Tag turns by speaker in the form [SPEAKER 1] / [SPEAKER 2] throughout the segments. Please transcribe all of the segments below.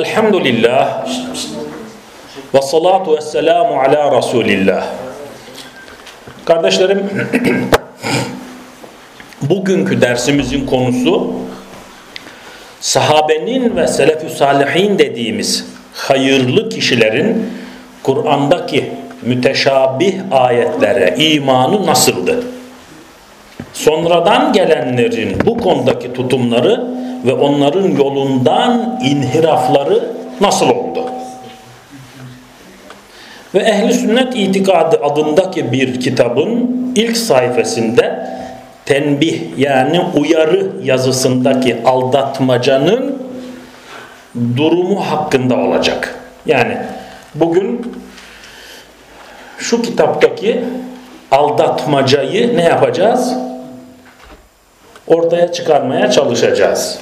[SPEAKER 1] Elhamdülillah ve salatu ve selamu ala Resulillah. Kardeşlerim, bugünkü dersimizin konusu sahabenin ve selef-ü salihin dediğimiz hayırlı kişilerin Kur'an'daki müteşabih ayetlere imanı nasıldı? Sonradan gelenlerin bu konudaki tutumları ve onların yolundan inhirafları nasıl oldu? Ve Ehli Sünnet İtikadı adındaki bir kitabın ilk sayfasında tenbih yani uyarı yazısındaki aldatmacanın durumu hakkında olacak. Yani bugün şu kitaptaki aldatmacayı ne yapacağız? Ortaya çıkarmaya çalışacağız.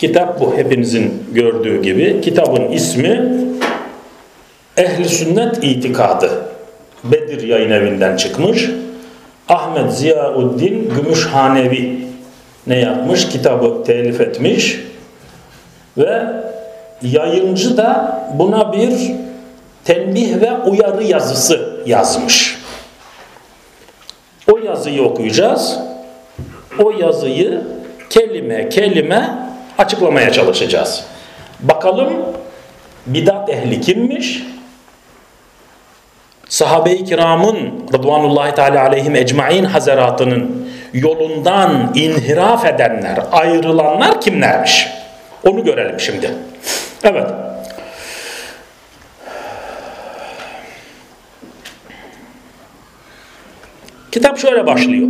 [SPEAKER 1] Kitap bu hepinizin gördüğü gibi. Kitabın ismi Ehli Sünnet İtikadı. Bedir yayın evinden çıkmış. Ahmet Ziyauddin Gümüşhanevi ne yapmış? Kitabı telif etmiş. Ve yayıncı da buna bir tenbih ve uyarı yazısı yazmış. O yazıyı okuyacağız. O yazıyı kelime kelime açıklamaya çalışacağız. Bakalım bidat ehli kimmiş? Sahabe-i kiramın Rıdvanullahi Teala aleyhim ecmain hazaratının yolundan inhiraf edenler, ayrılanlar kimlermiş? Onu görelim şimdi. Evet. Kitap şöyle başlıyor.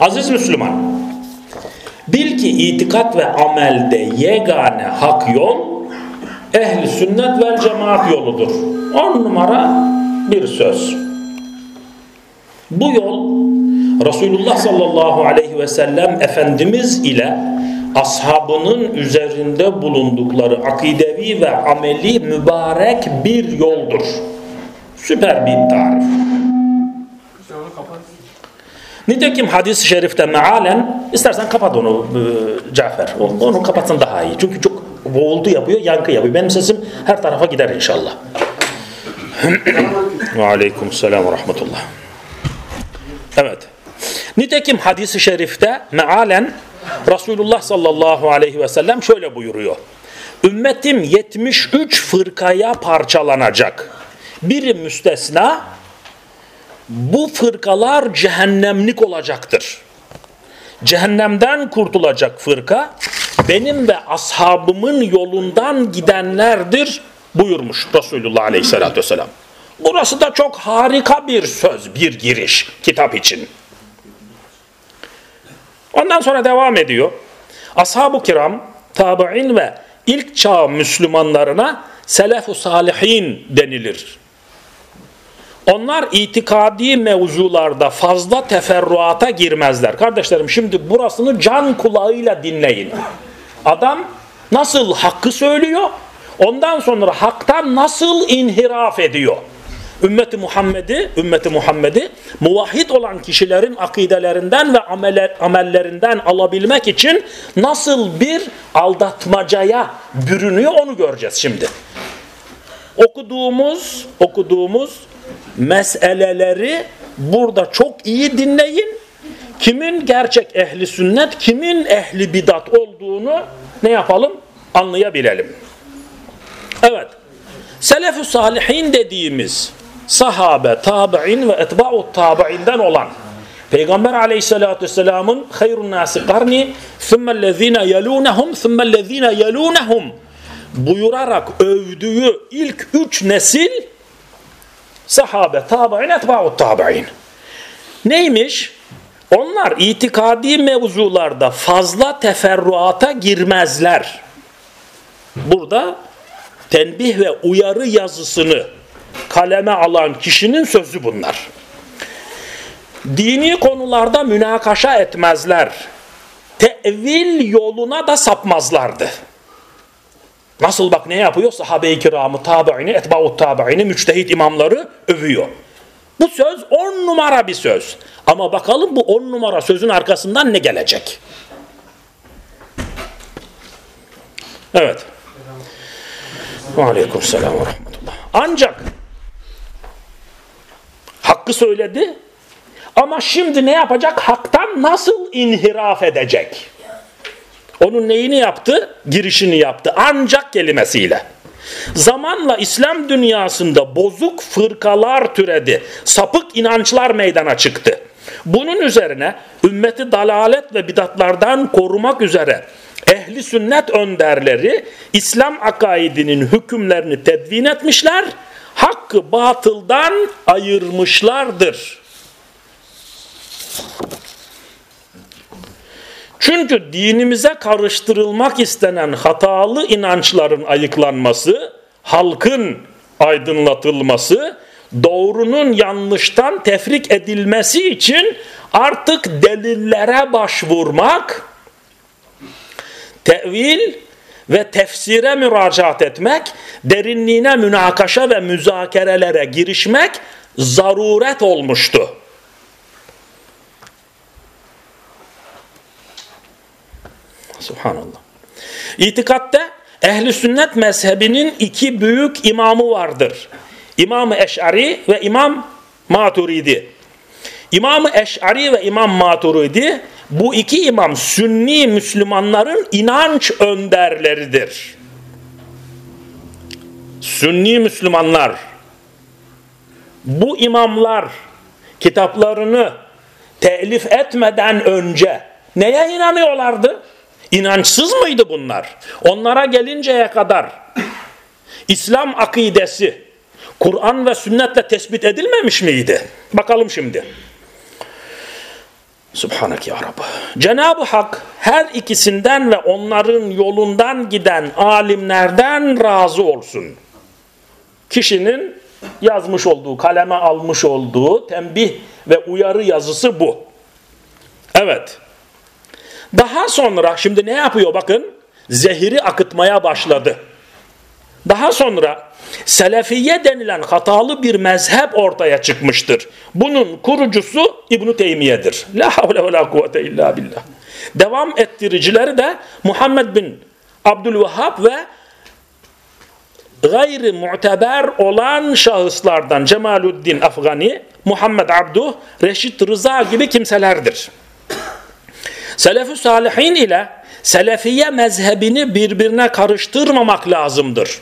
[SPEAKER 1] Aziz Müslüman, bil ki itikat ve amelde yegane hak yol, ehli sünnet vel cemaat yoludur. On numara bir söz. Bu yol, Resulullah sallallahu aleyhi ve sellem Efendimiz ile ashabının üzerinde bulundukları akidevi ve ameli mübarek bir yoldur. Süper bir tarif. Nitekim hadis-i şerifte mealen, istersen kapat onu e, Cafer, onu kapatsın daha iyi. Çünkü çok boğuldu yapıyor, yankı yapıyor. Benim sesim her tarafa gider inşallah. ve aleyküm selam ve rahmetullah. Evet. Nitekim hadis-i şerifte mealen Resulullah sallallahu aleyhi ve sellem şöyle buyuruyor. Ümmetim 73 fırkaya parçalanacak. Biri müstesna, bu fırkalar cehennemlik olacaktır. Cehennemden kurtulacak fırka benim ve ashabımın yolundan gidenlerdir buyurmuş Resulullah Aleyhisselatü Vesselam. Burası da çok harika bir söz, bir giriş kitap için. Ondan sonra devam ediyor. Ashab-ı kiram, tabi'in ve ilk çağ Müslümanlarına selef-u salihin denilir. Onlar itikadi mevzularda fazla teferruata girmezler. Kardeşlerim şimdi burasını can kulağıyla dinleyin. Adam nasıl hakkı söylüyor, ondan sonra haktan nasıl inhiraf ediyor. Ümmeti Muhammed'i, ümmeti Muhammed'i muvahhid olan kişilerin akidelerinden ve amellerinden alabilmek için nasıl bir aldatmacaya bürünüyor onu göreceğiz şimdi. Okuduğumuz, okuduğumuz meseleleri burada çok iyi dinleyin. Kimin gerçek ehli sünnet, kimin ehli bidat olduğunu ne yapalım? Anlayabilelim. Evet. Selef-ü salihin dediğimiz sahabe, tabi'in ve etba'u tabi'inden olan Peygamber aleyhissalatü vesselamın hayrun nasi karni thummellezine yelunehum thummellezine yelunehum buyurarak övdüğü ilk üç nesil sahabe, tabi'in, etba'u tabi'in. Neymiş? Onlar itikadi mevzularda fazla teferruata girmezler. Burada tenbih ve uyarı yazısını kaleme alan kişinin sözü bunlar. Dini konularda münakaşa etmezler. Tevil yoluna da sapmazlardı. Nasıl bak ne yapıyor? Sahabe-i kiramı, tabi'ini, etba'u tabi'ini, müçtehit imamları övüyor. Bu söz on numara bir söz. Ama bakalım bu on numara sözün arkasından ne gelecek? Evet. Aleyküm selam ve rahmetullah. Ancak hakkı söyledi ama şimdi ne yapacak? Haktan nasıl inhiraf edecek? Onun neyini yaptı? Girişini yaptı. Ancak kelimesiyle. Zamanla İslam dünyasında bozuk fırkalar türedi. Sapık inançlar meydana çıktı. Bunun üzerine ümmeti dalalet ve bidatlardan korumak üzere ehli sünnet önderleri İslam akaidinin hükümlerini tedvin etmişler, hakkı batıldan ayırmışlardır. Çünkü dinimize karıştırılmak istenen hatalı inançların ayıklanması, halkın aydınlatılması, doğrunun yanlıştan tefrik edilmesi için artık delillere başvurmak, tevil ve tefsire müracaat etmek, derinliğine münakaşa ve müzakerelere girişmek zaruret olmuştu. Subhanallah. İtikatte ehli sünnet mezhebinin iki büyük imamı vardır. İmam-ı Eş'ari ve İmam Maturidi. İmam-ı Eş'ari ve İmam Maturidi bu iki imam Sünni Müslümanların inanç önderleridir. Sünni Müslümanlar bu imamlar kitaplarını telif etmeden önce neye inanıyorlardı? İnançsız mıydı bunlar? Onlara gelinceye kadar İslam akidesi Kur'an ve sünnetle tespit edilmemiş miydi? Bakalım şimdi. Subhanak ya Rabbi. Cenab-ı Hak her ikisinden ve onların yolundan giden alimlerden razı olsun. Kişinin yazmış olduğu, kaleme almış olduğu tembih ve uyarı yazısı bu. Evet. Daha sonra şimdi ne yapıyor bakın? Zehiri akıtmaya başladı. Daha sonra Selefiye denilen hatalı bir mezhep ortaya çıkmıştır. Bunun kurucusu İbn Teymiye'dir. La havle ve la kuvvete illa billah. Devam ettiricileri de Muhammed bin Abdülvehhab ve gayri muteber olan şahıslardan Cemaluddin Afgani, Muhammed Abduh, Reşit Rıza gibi kimselerdir. Selef-i Salihin ile Selefiye mezhebini birbirine karıştırmamak lazımdır.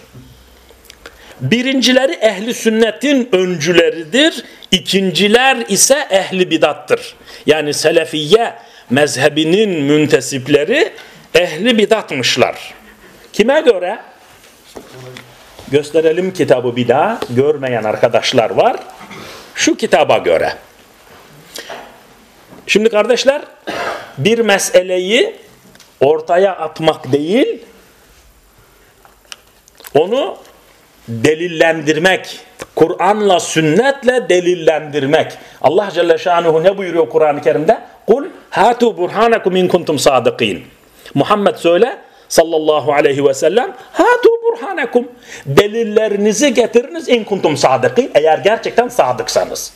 [SPEAKER 1] Birincileri ehli sünnetin öncüleridir. İkinciler ise ehli bidattır. Yani Selefiye mezhebinin müntesipleri ehli bidatmışlar. Kime göre? Gösterelim kitabı bir daha. Görmeyen arkadaşlar var. Şu kitaba göre. Şimdi kardeşler bir meseleyi ortaya atmak değil, onu delillendirmek, Kur'an'la sünnetle delillendirmek. Allah Celle Şanuhu ne buyuruyor Kur'an-ı Kerim'de? Kul hatu burhanakum in kuntum sadikin. Muhammed söyle sallallahu aleyhi ve sellem hatu burhanakum. Delillerinizi getiriniz in kuntum sadikin. Eğer gerçekten sadıksanız.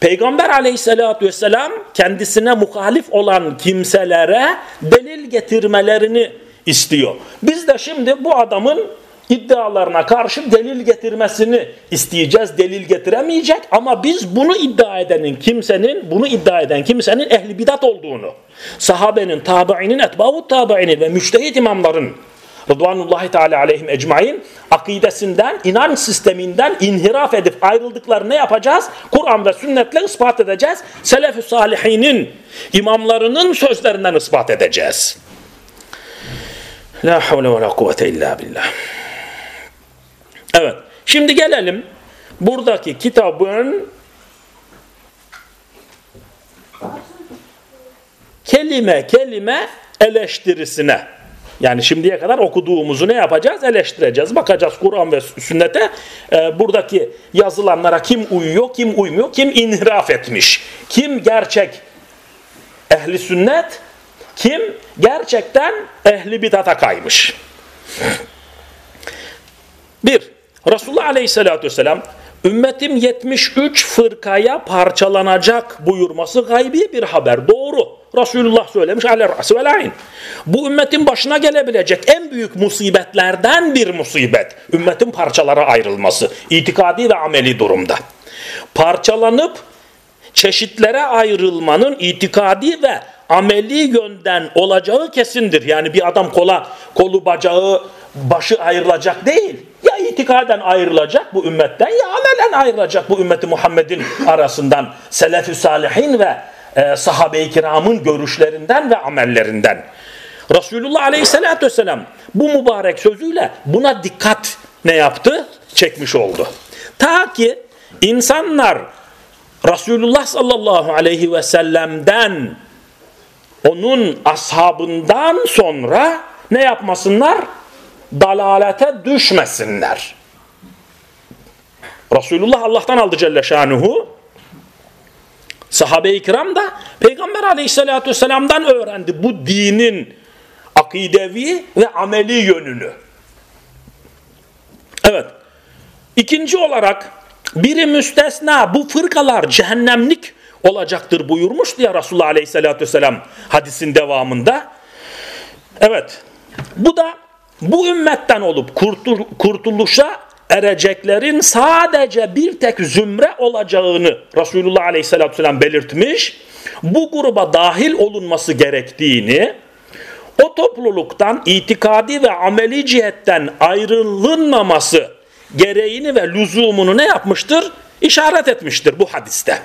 [SPEAKER 1] Peygamber aleyhissalatü vesselam kendisine muhalif olan kimselere delil getirmelerini istiyor. Biz de şimdi bu adamın iddialarına karşı delil getirmesini isteyeceğiz. Delil getiremeyecek ama biz bunu iddia edenin kimsenin, bunu iddia eden kimsenin ehli bidat olduğunu, sahabenin, tabiinin, etbavut tabiinin ve müştehit imamların Rıdvanullahi Teala aleyhim ecmain akidesinden, inanç sisteminden inhiraf edip ayrıldıklarını ne yapacağız? Kur'an ve sünnetle ispat edeceğiz. Selef-i salihinin imamlarının sözlerinden ispat edeceğiz. La havle ve la kuvvete illa billah. Evet. Şimdi gelelim buradaki kitabın kelime kelime eleştirisine. Yani şimdiye kadar okuduğumuzu ne yapacağız? Eleştireceğiz. Bakacağız Kur'an ve sünnete e, buradaki yazılanlara kim uyuyor, kim uymuyor, kim inhiraf etmiş. Kim gerçek ehli sünnet, kim gerçekten ehli bidata kaymış. Bir, Resulullah Aleyhisselatü Vesselam ümmetim 73 fırkaya parçalanacak buyurması gaybi bir haber. Doğru. Resulullah söylemiş alel rası vel. Bu ümmetin başına gelebilecek en büyük musibetlerden bir musibet. Ümmetin parçalara ayrılması. itikadi ve ameli durumda. Parçalanıp çeşitlere ayrılmanın itikadi ve ameli yönden olacağı kesindir. Yani bir adam kola, kolu bacağı, başı ayrılacak değil. Ya itikaden ayrılacak bu ümmetten ya amelen ayrılacak bu ümmeti Muhammed'in arasından. Selef-i Salihin ve e, sahabe-i kiramın görüşlerinden ve amellerinden. Resulullah Aleyhisselatü Vesselam bu mübarek sözüyle buna dikkat ne yaptı? Çekmiş oldu. Ta ki insanlar Resulullah sallallahu aleyhi ve sellem'den onun ashabından sonra ne yapmasınlar? Dalalete düşmesinler. Resulullah Allah'tan aldı Celle Şanuhu. Sahabe-i kiram da Peygamber aleyhissalatü vesselam'dan öğrendi bu dinin akidevi ve ameli yönünü. Evet. İkinci olarak biri müstesna bu fırkalar cehennemlik olacaktır buyurmuş diye Resulullah Aleyhisselatü Vesselam hadisin devamında. Evet bu da bu ümmetten olup kurtul kurtuluşa ereceklerin sadece bir tek zümre olacağını Resulullah Aleyhisselatü Vesselam belirtmiş. Bu gruba dahil olunması gerektiğini o topluluktan itikadi ve ameli cihetten ayrılınmaması gereğini ve lüzumunu ne yapmıştır? İşaret etmiştir bu hadiste.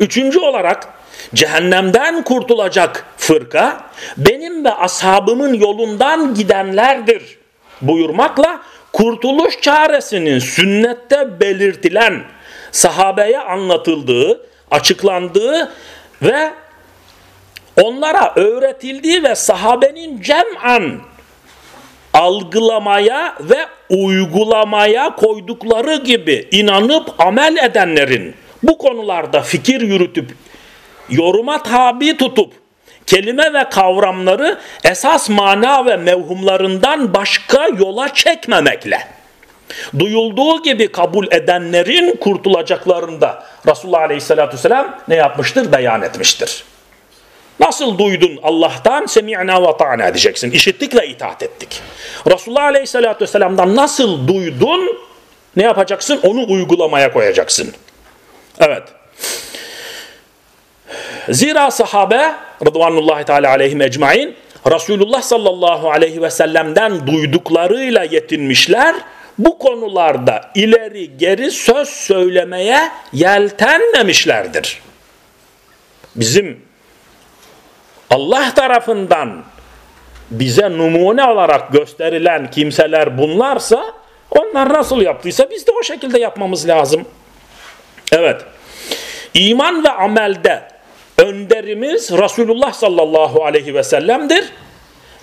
[SPEAKER 1] Üçüncü olarak cehennemden kurtulacak fırka benim ve ashabımın yolundan gidenlerdir buyurmakla kurtuluş çaresinin sünnette belirtilen sahabeye anlatıldığı, açıklandığı ve onlara öğretildiği ve sahabenin cem'an algılamaya ve uygulamaya koydukları gibi inanıp amel edenlerin bu konularda fikir yürütüp yoruma tabi tutup kelime ve kavramları esas mana ve mevhumlarından başka yola çekmemekle duyulduğu gibi kabul edenlerin kurtulacaklarında Resulullah Aleyhisselatü Vesselam ne yapmıştır? Beyan etmiştir. Nasıl duydun Allah'tan? Semi'na ve ta'na diyeceksin. İşittik ve itaat ettik. Resulullah Aleyhisselatü Vesselam'dan nasıl duydun? Ne yapacaksın? Onu uygulamaya koyacaksın. Evet. Zira sahabe Rıdvanullahi Teala aleyhim ecmain Resulullah sallallahu aleyhi ve sellem'den duyduklarıyla yetinmişler. Bu konularda ileri geri söz söylemeye yeltenmemişlerdir. Bizim Allah tarafından bize numune olarak gösterilen kimseler bunlarsa onlar nasıl yaptıysa biz de o şekilde yapmamız lazım. Evet. İman ve amelde önderimiz Resulullah sallallahu aleyhi ve sellem'dir.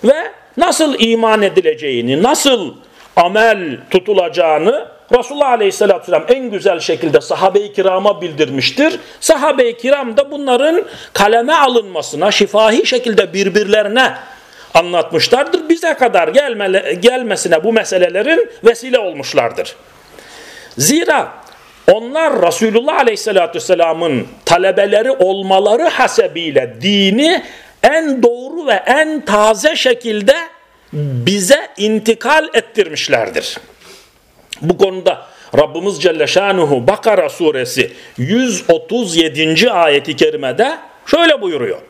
[SPEAKER 1] Ve nasıl iman edileceğini, nasıl amel tutulacağını Resulullah aleyhissalatü vesselam en güzel şekilde sahabe-i kirama bildirmiştir. Sahabe-i kiram da bunların kaleme alınmasına, şifahi şekilde birbirlerine anlatmışlardır. Bize kadar gelme, gelmesine bu meselelerin vesile olmuşlardır. Zira onlar Resulullah Aleyhisselatü Vesselam'ın talebeleri olmaları hasebiyle dini en doğru ve en taze şekilde bize intikal ettirmişlerdir. Bu konuda Rabbimiz Celle Şanuhu Bakara suresi 137. ayeti kerimede şöyle buyuruyor.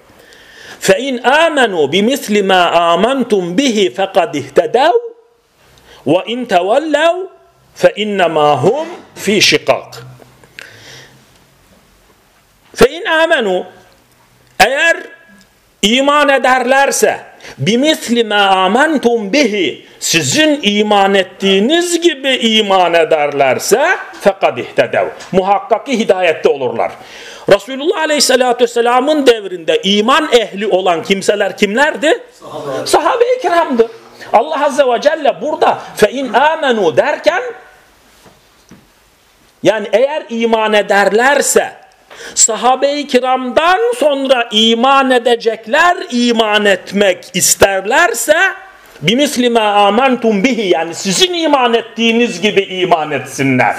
[SPEAKER 1] فَاِنْ آمَنُوا بِمِثْلِ مَا آمَنْتُمْ بِهِ فَقَدْ اِهْتَدَوْا وَاِنْ تَوَلَّوْا fe innema hum fi şikak. Fe in amenu eğer iman ederlerse bimisli ma amantum bihi sizin iman ettiğiniz gibi iman ederlerse fekad ihtedev. Muhakkak ki hidayette olurlar. Resulullah Aleyhisselatü Vesselam'ın devrinde iman ehli olan kimseler kimlerdi? Sahabe-i Sahabe kiramdı. Allah Azze ve Celle burada fe in amenu derken yani eğer iman ederlerse sahabe-i kiramdan sonra iman edecekler iman etmek isterlerse bimisli ma amantum bihi yani sizin iman ettiğiniz gibi iman etsinler.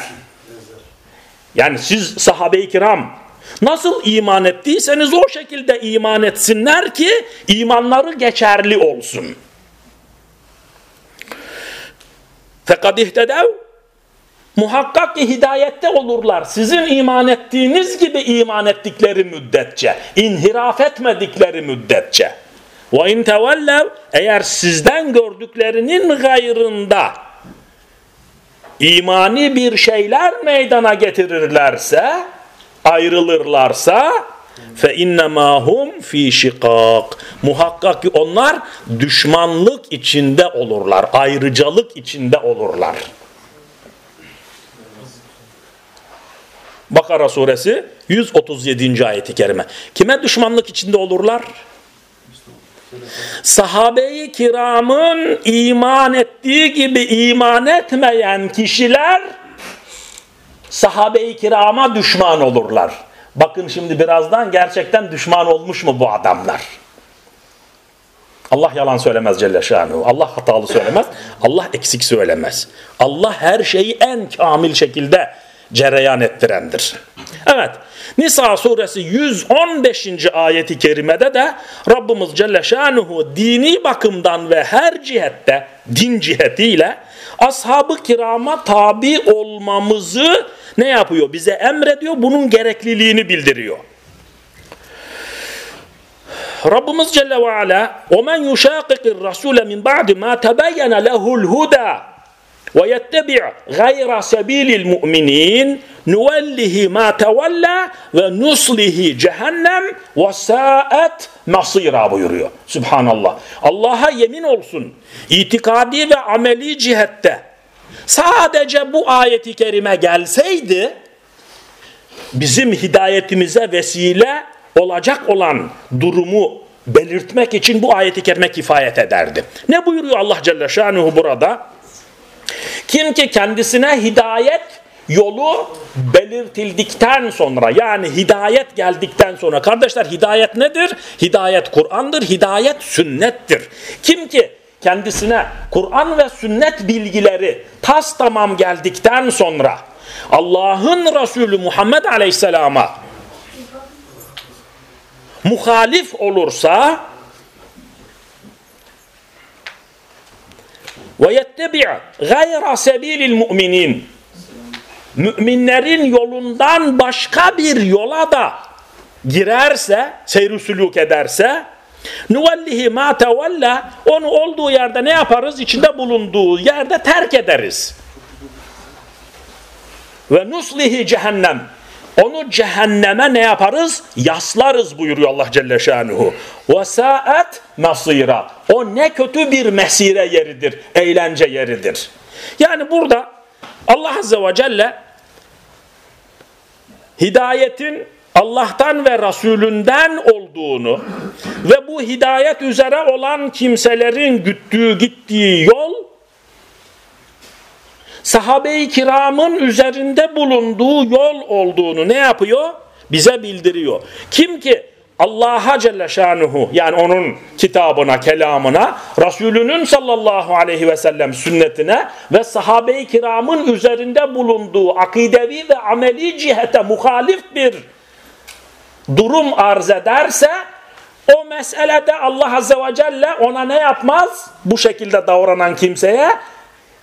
[SPEAKER 1] Yani siz sahabe-i kiram nasıl iman ettiyseniz o şekilde iman etsinler ki imanları geçerli olsun. Fekad ihtedev muhakkak ki hidayette olurlar. Sizin iman ettiğiniz gibi iman ettikleri müddetçe, inhiraf etmedikleri müddetçe. İn tevellev eğer sizden gördüklerinin gayrında imani bir şeyler meydana getirirlerse, ayrılırlarsa fe innema hum fi şikak. Muhakkak ki onlar düşmanlık içinde olurlar, ayrıcalık içinde olurlar. Bakara suresi 137. ayeti kerime. Kime düşmanlık içinde olurlar? Sahabe-i kiramın iman ettiği gibi iman etmeyen kişiler sahabe-i kirama düşman olurlar. Bakın şimdi birazdan gerçekten düşman olmuş mu bu adamlar? Allah yalan söylemez Celle Şanuhu. Allah hatalı söylemez. Allah eksik söylemez. Allah her şeyi en kamil şekilde cereyan ettirendir. Evet. Nisa suresi 115. ayeti kerimede de Rabbimiz Celle Şanuhu dini bakımdan ve her cihette din cihetiyle ashab-ı kirama tabi olmamızı ne yapıyor? Bize emrediyor. Bunun gerekliliğini bildiriyor. Rabbimiz Celle ve Ala وَمَنْ يُشَاقِقِ الرَّسُولَ مِنْ بَعْدِ مَا تَبَيَّنَ لَهُ الْهُدَى وَيَتَّبِعْ غَيْرَ سَب۪يلِ الْمُؤْمِنِينَ نُوَلِّهِ مَا تَوَلَّى وَنُصْلِهِ cehennem وَسَاءَتْ masira buyuruyor. Subhanallah. Allah'a yemin olsun. İtikadi ve ameli cihette sadece bu ayeti kerime gelseydi bizim hidayetimize vesile olacak olan durumu belirtmek için bu ayeti kerime kifayet ederdi. Ne buyuruyor Allah Celle Şanuhu burada? Kim ki kendisine hidayet yolu belirtildikten sonra yani hidayet geldikten sonra kardeşler hidayet nedir? Hidayet Kur'an'dır, hidayet sünnettir. Kim ki kendisine Kur'an ve sünnet bilgileri tas tamam geldikten sonra Allah'ın Resulü Muhammed Aleyhisselam'a muhalif olursa ve yettebi' gayra sebilil mu'minin müminlerin yolundan başka bir yola da girerse, seyr sülük ederse nuvallihi ma tevalla onu olduğu yerde ne yaparız? İçinde bulunduğu yerde terk ederiz. Ve nuslihi cehennem onu cehenneme ne yaparız? Yaslarız buyuruyor Allah Celle Şanuhu. Saat masira. O ne kötü bir mesire yeridir, eğlence yeridir. Yani burada Allah Azze ve Celle hidayetin Allah'tan ve Resulünden olduğunu ve bu hidayet üzere olan kimselerin güttüğü gittiği yol sahabe-i kiramın üzerinde bulunduğu yol olduğunu ne yapıyor? Bize bildiriyor. Kim ki Allah'a Celle Şanuhu yani onun kitabına, kelamına, Resulünün sallallahu aleyhi ve sellem sünnetine ve sahabe-i kiramın üzerinde bulunduğu akidevi ve ameli cihete muhalif bir durum arz ederse o meselede Allah Azze ve Celle ona ne yapmaz? Bu şekilde davranan kimseye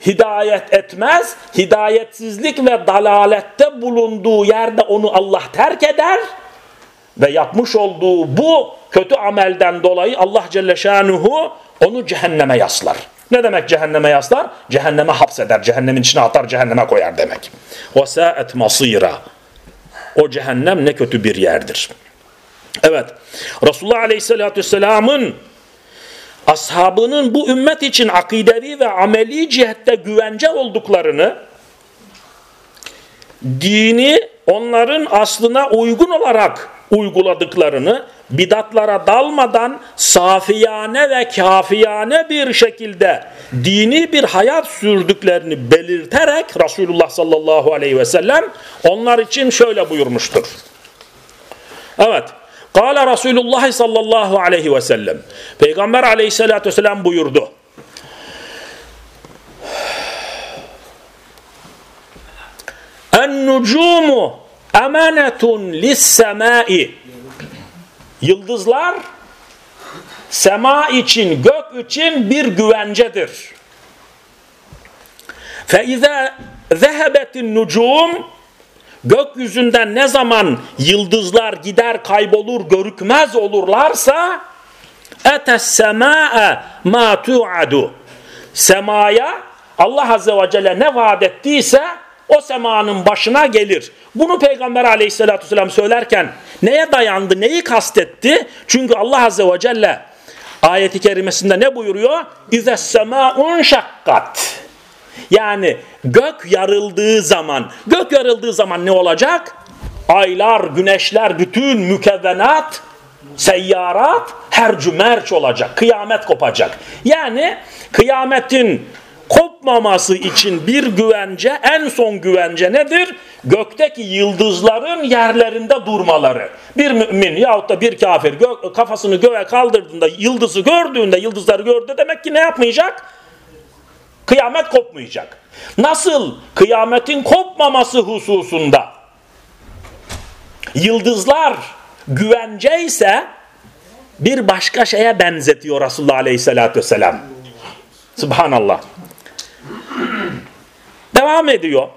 [SPEAKER 1] hidayet etmez. Hidayetsizlik ve dalalette bulunduğu yerde onu Allah terk eder ve yapmış olduğu bu kötü amelden dolayı Allah Celle Şanuhu onu cehenneme yaslar. Ne demek cehenneme yaslar? Cehenneme hapseder, cehennemin içine atar, cehenneme koyar demek. وَسَاءَتْ مَصِيرًا O cehennem ne kötü bir yerdir. Evet, Resulullah Aleyhisselatü Vesselam'ın ashabının bu ümmet için akidevi ve ameli cihette güvence olduklarını, dini onların aslına uygun olarak uyguladıklarını, bidatlara dalmadan safiyane ve kafiyane bir şekilde dini bir hayat sürdüklerini belirterek Resulullah sallallahu aleyhi ve sellem onlar için şöyle buyurmuştur. Evet. Kala Resulullah sallallahu aleyhi ve sellem. Peygamber aleyhissalatü vesselam buyurdu. En-nucumu emanetun lissemai. Yıldızlar sema için, gök için bir güvencedir. Fe izâ zehebetin nucum gökyüzünden ne zaman yıldızlar gider kaybolur görükmez olurlarsa etes sema'e ma tu'adu semaya Allah Azze ve Celle ne vaat ettiyse o semanın başına gelir. Bunu Peygamber aleyhissalatü vesselam söylerken neye dayandı, neyi kastetti? Çünkü Allah Azze ve Celle ayeti kerimesinde ne buyuruyor? İze sema'un şakkat. Yani gök yarıldığı zaman, gök yarıldığı zaman ne olacak? Aylar, güneşler, bütün mükevvenat, seyyarat her cümerç olacak. Kıyamet kopacak. Yani kıyametin kopmaması için bir güvence, en son güvence nedir? Gökteki yıldızların yerlerinde durmaları. Bir mümin yahut da bir kafir gö kafasını göğe kaldırdığında, yıldızı gördüğünde, yıldızları gördü demek ki ne yapmayacak? Kıyamet kopmayacak. Nasıl kıyametin kopmaması hususunda yıldızlar güvence ise bir başka şeye benzetiyor Resulullah Aleyhisselatü Vesselam. Subhanallah. Devam ediyor.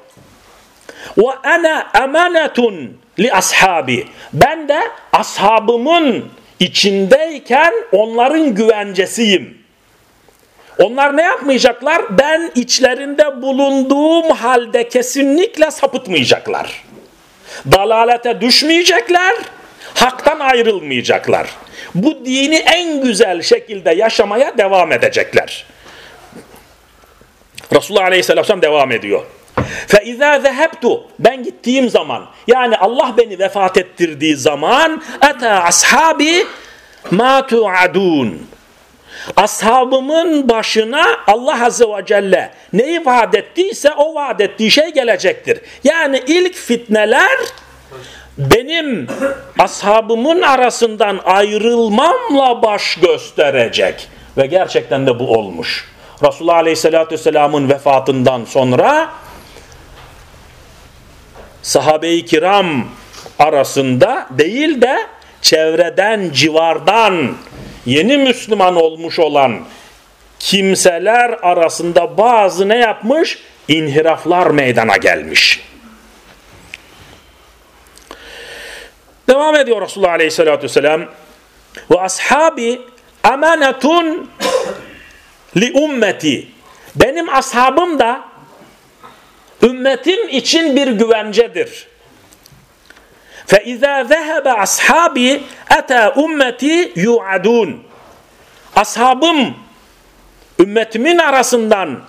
[SPEAKER 1] Ve ana emanetun li ashabi. Ben de ashabımın içindeyken onların güvencesiyim. Onlar ne yapmayacaklar? Ben içlerinde bulunduğum halde kesinlikle sapıtmayacaklar. Dalalete düşmeyecekler, haktan ayrılmayacaklar. Bu dini en güzel şekilde yaşamaya devam edecekler. Resulullah Aleyhisselam devam ediyor. فَاِذَا ذَهَبْتُ Ben gittiğim zaman yani Allah beni vefat ettirdiği zaman اَتَى ashabi مَا تُعَدُونَ Ashabımın başına Allah Azze ve Celle neyi vaat ettiyse o vaat ettiği şey gelecektir. Yani ilk fitneler benim ashabımın arasından ayrılmamla baş gösterecek. Ve gerçekten de bu olmuş. Resulullah Aleyhisselatü Vesselam'ın vefatından sonra sahabe-i kiram arasında değil de çevreden, civardan yeni Müslüman olmuş olan kimseler arasında bazı ne yapmış? İnhiraflar meydana gelmiş. Devam ediyor Resulullah Aleyhisselatü Vesselam. Ve ashabi emanetun li ummeti. Benim ashabım da ümmetim için bir güvencedir. فَاِذَا ذَهَبَ أَصْحَابِي اَتَى اُمَّتِي يُعَدُونَ Ashabım ümmetimin arasından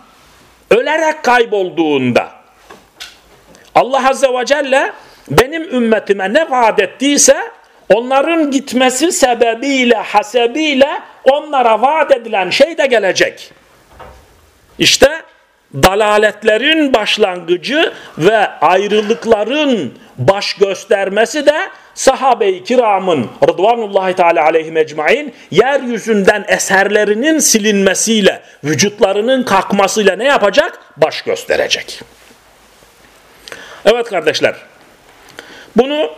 [SPEAKER 1] ölerek kaybolduğunda Allah Azze ve Celle benim ümmetime ne vaat ettiyse onların gitmesi sebebiyle, hasebiyle onlara vaat edilen şey de gelecek. İşte dalaletlerin başlangıcı ve ayrılıkların baş göstermesi de sahabe-i kiramın Rıdvanullahi Teala aleyhim ecmain yeryüzünden eserlerinin silinmesiyle, vücutlarının kalkmasıyla ne yapacak? Baş gösterecek. Evet kardeşler, bunu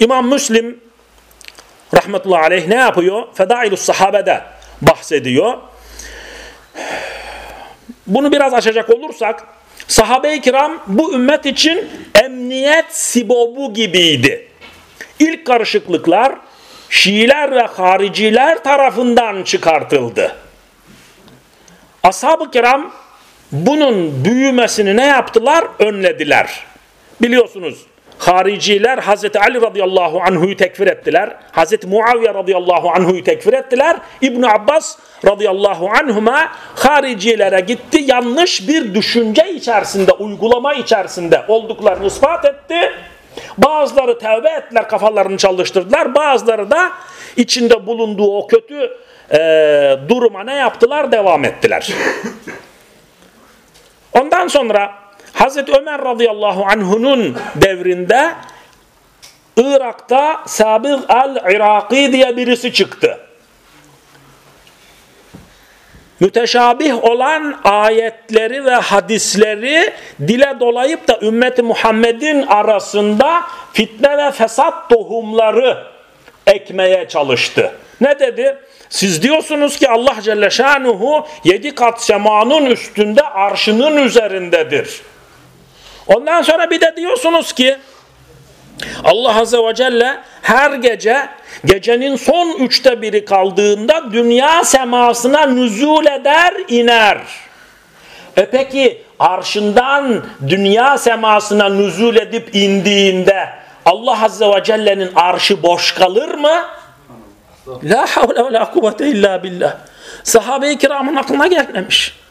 [SPEAKER 1] İmam Müslim rahmetullahi aleyh ne yapıyor? Fedailus sahabede bahsediyor. Bunu biraz açacak olursak sahabe-i kiram bu ümmet için emniyet sibobu gibiydi. İlk karışıklıklar Şiiler ve hariciler tarafından çıkartıldı. Ashab-ı kiram bunun büyümesini ne yaptılar? Önlediler. Biliyorsunuz hariciler Hazreti Ali radıyallahu anhu'yu tekfir ettiler. Hazreti Muaviye radıyallahu anhu'yu tekfir ettiler. İbn Abbas radıyallahu anhuma haricilere gitti. Yanlış bir düşünce içerisinde, uygulama içerisinde olduklarını ispat etti. Bazıları tevbe ettiler, kafalarını çalıştırdılar. Bazıları da içinde bulunduğu o kötü e, duruma ne yaptılar? Devam ettiler. Ondan sonra Hazreti Ömer radıyallahu anh'unun devrinde Irak'ta Sabık el-Iraki diye birisi çıktı. müteşabih olan ayetleri ve hadisleri dile dolayıp da ümmeti Muhammed'in arasında fitne ve fesat tohumları ekmeye çalıştı. Ne dedi? Siz diyorsunuz ki Allah Celle Şanuhu yedi kat semanın üstünde arşının üzerindedir. Ondan sonra bir de diyorsunuz ki Allah Azze ve Celle her gece gecenin son üçte biri kaldığında dünya semasına nüzul eder iner. E peki arşından dünya semasına nüzul edip indiğinde Allah Azze ve Celle'nin arşı boş kalır mı? La havle ve la kuvvete illa billah. Sahabe-i kiramın aklına gelmemiş.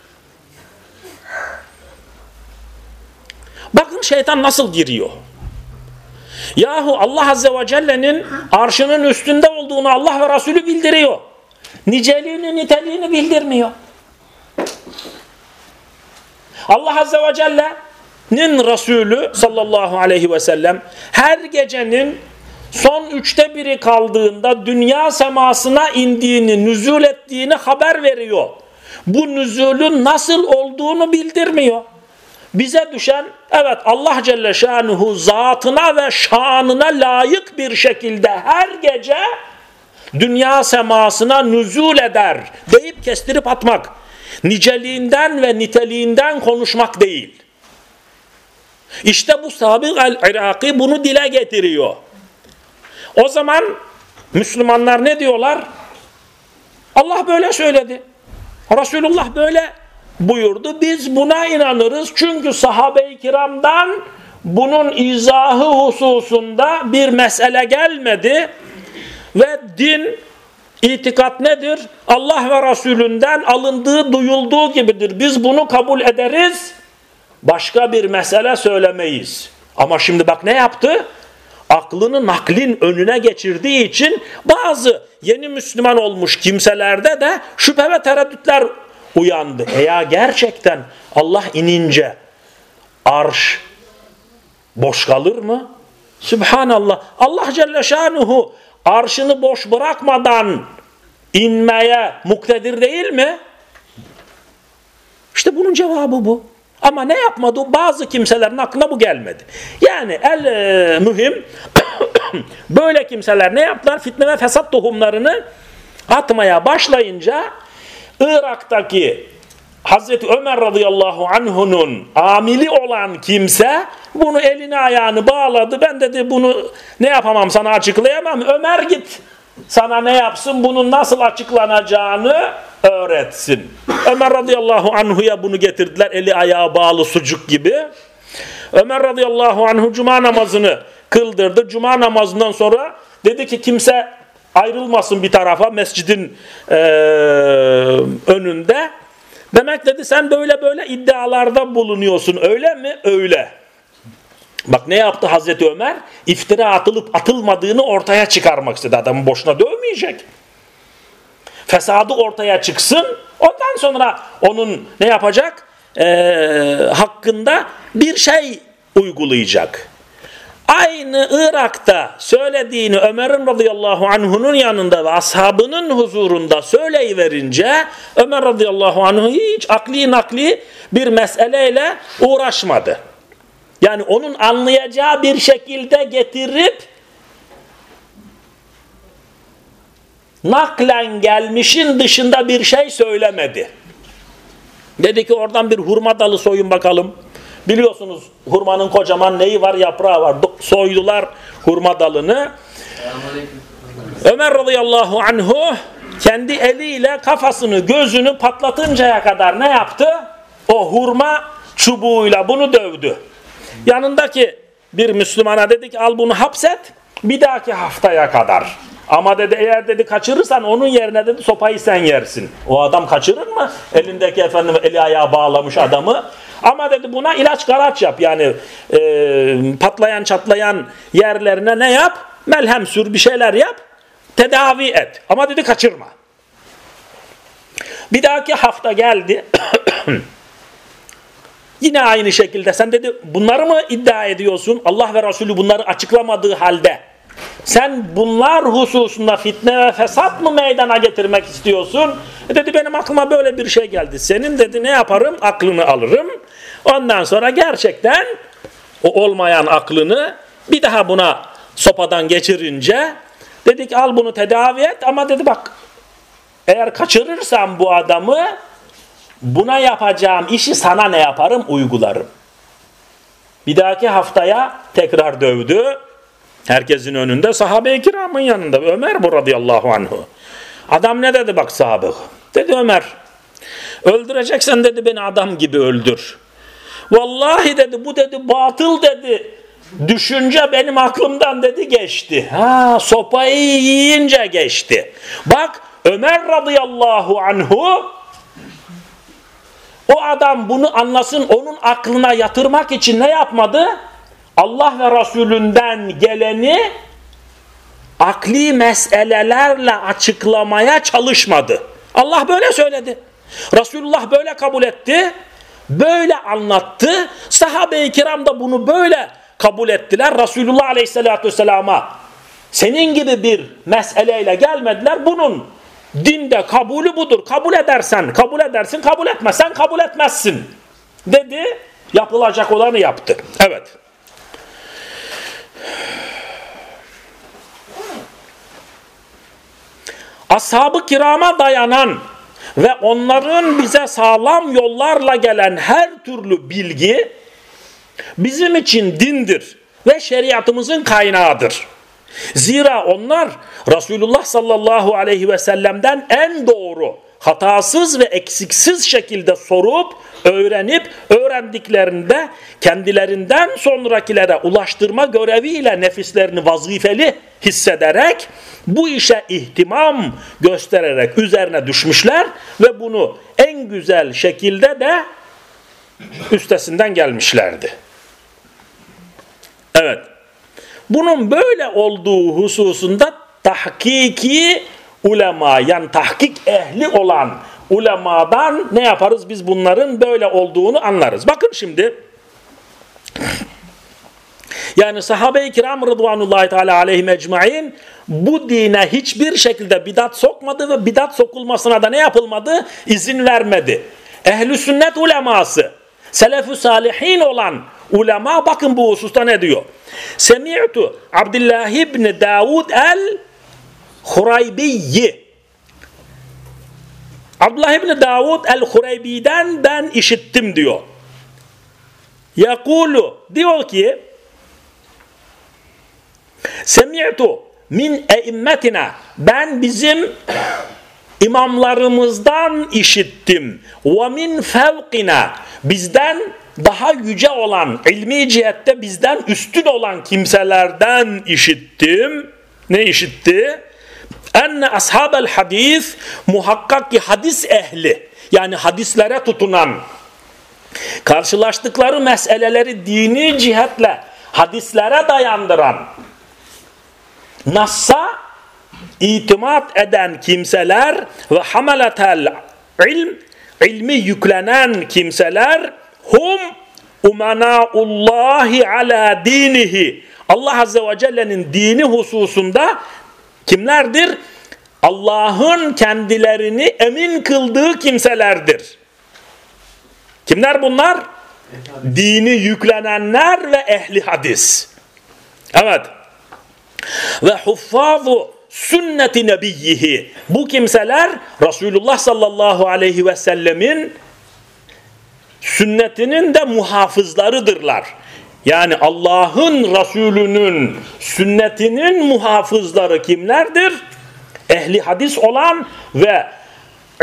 [SPEAKER 1] Bakın şeytan nasıl giriyor. Yahu Allah Azze ve Celle'nin arşının üstünde olduğunu Allah ve Resulü bildiriyor. Niceliğini, niteliğini bildirmiyor. Allah Azze ve Celle'nin Resulü sallallahu aleyhi ve sellem her gecenin son üçte biri kaldığında dünya semasına indiğini, nüzul ettiğini haber veriyor. Bu nüzulün nasıl olduğunu bildirmiyor. Bize düşen evet Allah Celle Şanuhu zatına ve şanına layık bir şekilde her gece dünya semasına nüzul eder deyip kestirip atmak. Niceliğinden ve niteliğinden konuşmak değil. İşte bu Sabık el-Iraki bunu dile getiriyor. O zaman Müslümanlar ne diyorlar? Allah böyle söyledi. Resulullah böyle buyurdu. Biz buna inanırız. Çünkü sahabe-i kiramdan bunun izahı hususunda bir mesele gelmedi. Ve din, itikat nedir? Allah ve Resulünden alındığı, duyulduğu gibidir. Biz bunu kabul ederiz. Başka bir mesele söylemeyiz. Ama şimdi bak ne yaptı? Aklını naklin önüne geçirdiği için bazı yeni Müslüman olmuş kimselerde de şüphe ve tereddütler uyandı. Eğer gerçekten Allah inince arş boş kalır mı? Subhanallah. Allah Celle Şanuhu arşını boş bırakmadan inmeye muktedir değil mi? İşte bunun cevabı bu. Ama ne yapmadı? Bazı kimselerin aklına bu gelmedi. Yani el e, mühim böyle kimseler ne yaptılar? Fitne ve fesat tohumlarını atmaya başlayınca Irak'taki Hazreti Ömer radıyallahu anhunun amili olan kimse bunu elini ayağını bağladı. Ben dedi bunu ne yapamam sana açıklayamam. Ömer git sana ne yapsın bunun nasıl açıklanacağını öğretsin. Ömer radıyallahu anhuya bunu getirdiler eli ayağı bağlı sucuk gibi. Ömer radıyallahu anhu cuma namazını kıldırdı. Cuma namazından sonra dedi ki kimse ayrılmasın bir tarafa mescidin e, önünde. Demek dedi sen böyle böyle iddialarda bulunuyorsun öyle mi? Öyle. Bak ne yaptı Hazreti Ömer? İftira atılıp atılmadığını ortaya çıkarmak istedi. Adamı boşuna dövmeyecek. Fesadı ortaya çıksın. Ondan sonra onun ne yapacak? Ee, hakkında bir şey uygulayacak aynı Irak'ta söylediğini Ömer'in radıyallahu anhunun yanında ve ashabının huzurunda söyleyiverince Ömer radıyallahu anhu hiç akli nakli bir meseleyle uğraşmadı. Yani onun anlayacağı bir şekilde getirip naklen gelmişin dışında bir şey söylemedi. Dedi ki oradan bir hurma dalı soyun bakalım. Biliyorsunuz hurmanın kocaman neyi var? Yaprağı var. Soydular hurma dalını. Ömer radıyallahu anhu kendi eliyle kafasını gözünü patlatıncaya kadar ne yaptı? O hurma çubuğuyla bunu dövdü. Yanındaki bir Müslümana dedi ki al bunu hapset bir dahaki haftaya kadar. Ama dedi eğer dedi kaçırırsan onun yerine dedi sopayı sen yersin. O adam kaçırır mı? Elindeki efendim eli ayağı bağlamış adamı. Ama dedi buna ilaç karaç yap. Yani e, patlayan çatlayan yerlerine ne yap? Melhem sür bir şeyler yap. Tedavi et. Ama dedi kaçırma. Bir dahaki hafta geldi. Yine aynı şekilde sen dedi bunları mı iddia ediyorsun? Allah ve Resulü bunları açıklamadığı halde Sen bunlar hususunda fitne ve fesat mı meydana getirmek istiyorsun? E dedi benim aklıma böyle bir şey geldi. Senin dedi ne yaparım? Aklını alırım. Ondan sonra gerçekten o olmayan aklını bir daha buna sopadan geçirince dedik al bunu tedavi et ama dedi bak eğer kaçırırsam bu adamı buna yapacağım işi sana ne yaparım uygularım. Bir dahaki haftaya tekrar dövdü. Herkesin önünde sahabe-i kiramın yanında. Ömer bu radıyallahu anhu. Adam ne dedi bak sahabe? Dedi Ömer. Öldüreceksen dedi beni adam gibi öldür. Vallahi dedi bu dedi batıl dedi. Düşünce benim aklımdan dedi geçti. Ha sopayı yiyince geçti. Bak Ömer radıyallahu anhu o adam bunu anlasın onun aklına yatırmak için ne yapmadı? Allah ve Resulünden geleni akli meselelerle açıklamaya çalışmadı. Allah böyle söyledi. Resulullah böyle kabul etti. Böyle anlattı. Sahabe-i kiram da bunu böyle kabul ettiler. Resulullah aleyhissalatü vesselama senin gibi bir meseleyle gelmediler. Bunun dinde kabulü budur. Kabul edersen kabul edersin, kabul etmezsen kabul etmezsin. Dedi, yapılacak olanı yaptı. Evet. Ashab-ı kirama dayanan ve onların bize sağlam yollarla gelen her türlü bilgi bizim için dindir ve şeriatımızın kaynağıdır. Zira onlar Resulullah sallallahu aleyhi ve sellem'den en doğru, hatasız ve eksiksiz şekilde sorup, öğrenip, öğrendiklerinde kendilerinden sonrakilere ulaştırma göreviyle nefislerini vazifeli hissederek, bu işe ihtimam göstererek üzerine düşmüşler ve bunu en güzel şekilde de üstesinden gelmişlerdi. Evet. Bunun böyle olduğu hususunda tahkiki ulema yani tahkik ehli olan ulemadan ne yaparız? Biz bunların böyle olduğunu anlarız. Bakın şimdi yani sahabe-i kiram rıdvanullahi teala aleyhim ecmain bu dine hiçbir şekilde bidat sokmadı ve bidat sokulmasına da ne yapılmadı? İzin vermedi. Ehli sünnet uleması, selef salihin olan ulema bakın bu hususta ne diyor? Semi'tu Abdullah ibn Davud el Huraybiyi Abdullah ibn Davud el Huraybi'den ben işittim diyor. Yakulu diyor ki Semi'tu min eimmetina ben bizim imamlarımızdan işittim. Ve min fevkina bizden daha yüce olan, ilmi cihette bizden üstün olan kimselerden işittim. Ne işitti? Enne ashabel hadis muhakkak ki hadis ehli yani hadislere tutunan karşılaştıkları meseleleri dini cihetle hadislere dayandıran Nassa itimat eden kimseler ve hamaletel ilm ilmi yüklenen kimseler hum umanaullahi ala dinihi. Allah Azze ve Celle'nin dini hususunda kimlerdir? Allah'ın kendilerini emin kıldığı kimselerdir. Kimler bunlar? Dini yüklenenler ve ehli hadis. Evet ve huffazu sünneti nebiyyihi. Bu kimseler Resulullah sallallahu aleyhi ve sellemin sünnetinin de muhafızlarıdırlar. Yani Allah'ın Resulü'nün sünnetinin muhafızları kimlerdir? Ehli hadis olan ve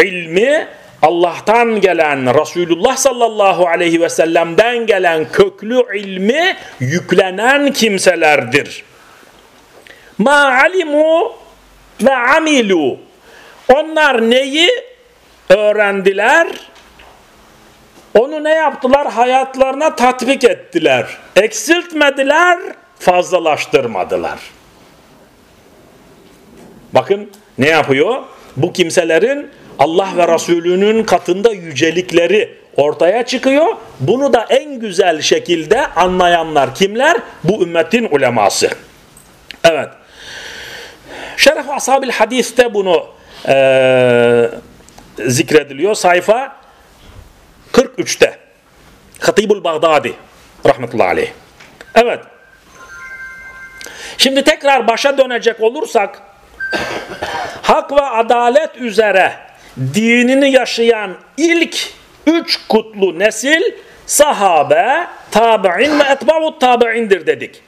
[SPEAKER 1] ilmi Allah'tan gelen Resulullah sallallahu aleyhi ve sellem'den gelen köklü ilmi yüklenen kimselerdir ma alimu ve amilu. Onlar neyi öğrendiler? Onu ne yaptılar? Hayatlarına tatbik ettiler. Eksiltmediler, fazlalaştırmadılar. Bakın ne yapıyor? Bu kimselerin Allah ve Resulünün katında yücelikleri ortaya çıkıyor. Bunu da en güzel şekilde anlayanlar kimler? Bu ümmetin uleması. Evet. Şeref Ashab-ül Hadis'te bunu e, zikrediliyor. Sayfa 43'te. Hatibul Bağdadi rahmetullahi aleyh. Evet. Şimdi tekrar başa dönecek olursak hak ve adalet üzere dinini yaşayan ilk üç kutlu nesil sahabe, tabi'in ve etba'ut tabi'indir dedik.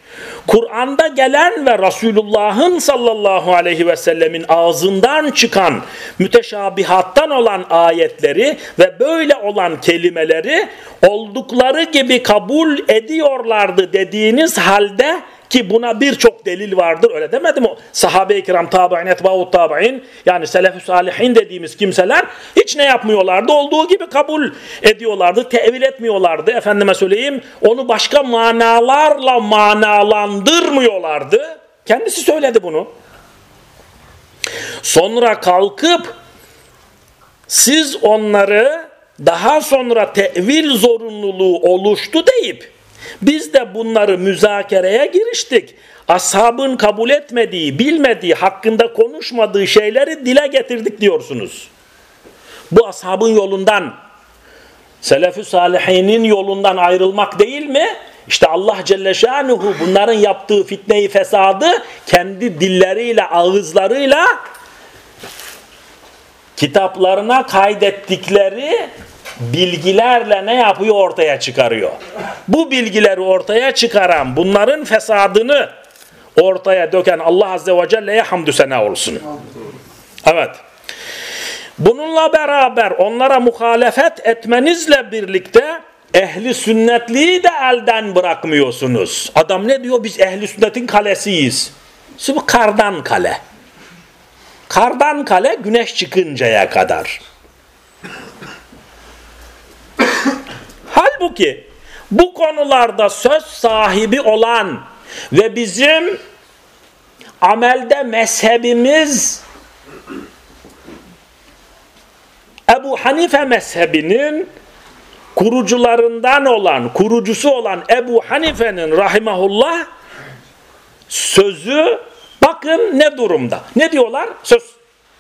[SPEAKER 1] Kur'an'da gelen ve Resulullah'ın sallallahu aleyhi ve sellemin ağzından çıkan müteşabihattan olan ayetleri ve böyle olan kelimeleri oldukları gibi kabul ediyorlardı dediğiniz halde ki buna birçok delil vardır öyle demedi mi? Sahabe-i kiram tabi'in, etba'ut tabi'in yani selef-ü salihin dediğimiz kimseler hiç ne yapmıyorlardı? Olduğu gibi kabul ediyorlardı, tevil etmiyorlardı. Efendime söyleyeyim onu başka manalarla manalandırmıyorlardı. Kendisi söyledi bunu. Sonra kalkıp siz onları daha sonra tevil zorunluluğu oluştu deyip biz de bunları müzakereye giriştik. Ashabın kabul etmediği, bilmediği, hakkında konuşmadığı şeyleri dile getirdik diyorsunuz. Bu ashabın yolundan, selef-ü salihinin yolundan ayrılmak değil mi? İşte Allah Celle Şanuhu bunların yaptığı fitneyi fesadı kendi dilleriyle, ağızlarıyla kitaplarına kaydettikleri bilgilerle ne yapıyor ortaya çıkarıyor. Bu bilgileri ortaya çıkaran bunların fesadını ortaya döken Allah Azze ve Celle'ye hamdü sena olsun. Evet. Bununla beraber onlara muhalefet etmenizle birlikte ehli sünnetliği de elden bırakmıyorsunuz. Adam ne diyor? Biz ehli sünnetin kalesiyiz. Bu kardan kale. Kardan kale güneş çıkıncaya kadar. Halbuki bu konularda söz sahibi olan ve bizim amelde mezhebimiz Ebu Hanife mezhebinin kurucularından olan, kurucusu olan Ebu Hanife'nin rahimahullah sözü bakın ne durumda. Ne diyorlar? Söz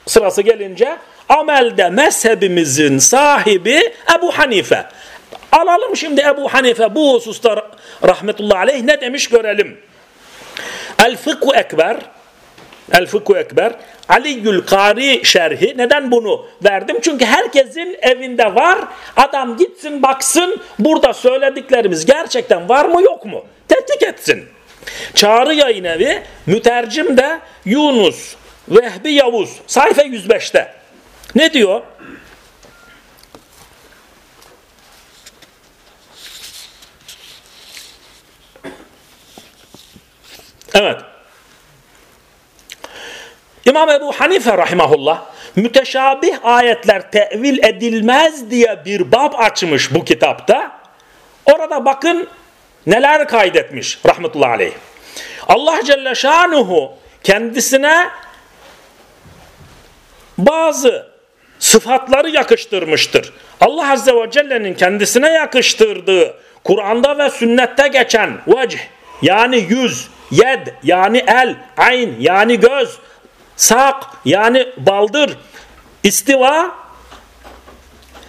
[SPEAKER 1] sırası gelince amelde mezhebimizin sahibi Ebu Hanife. Alalım şimdi Ebu Hanife bu hususta rahmetullahi aleyh ne demiş görelim. El Fıkhu Ekber El Fıkhu Ekber Ali'ül Kari şerhi neden bunu verdim? Çünkü herkesin evinde var. Adam gitsin baksın burada söylediklerimiz gerçekten var mı yok mu? Tetkik etsin. Çağrı yayın evi mütercim de Yunus Vehbi Yavuz sayfa 105'te. Ne diyor? Evet. İmam Ebu Hanife rahimahullah müteşabih ayetler tevil edilmez diye bir bab açmış bu kitapta. Orada bakın neler kaydetmiş rahmetullahi aleyh. Allah Celle Şanuhu kendisine bazı sıfatları yakıştırmıştır. Allah Azze ve Celle'nin kendisine yakıştırdığı Kur'an'da ve sünnette geçen vecih yani yüz, yed yani el, ayn yani göz, sak yani baldır, istiva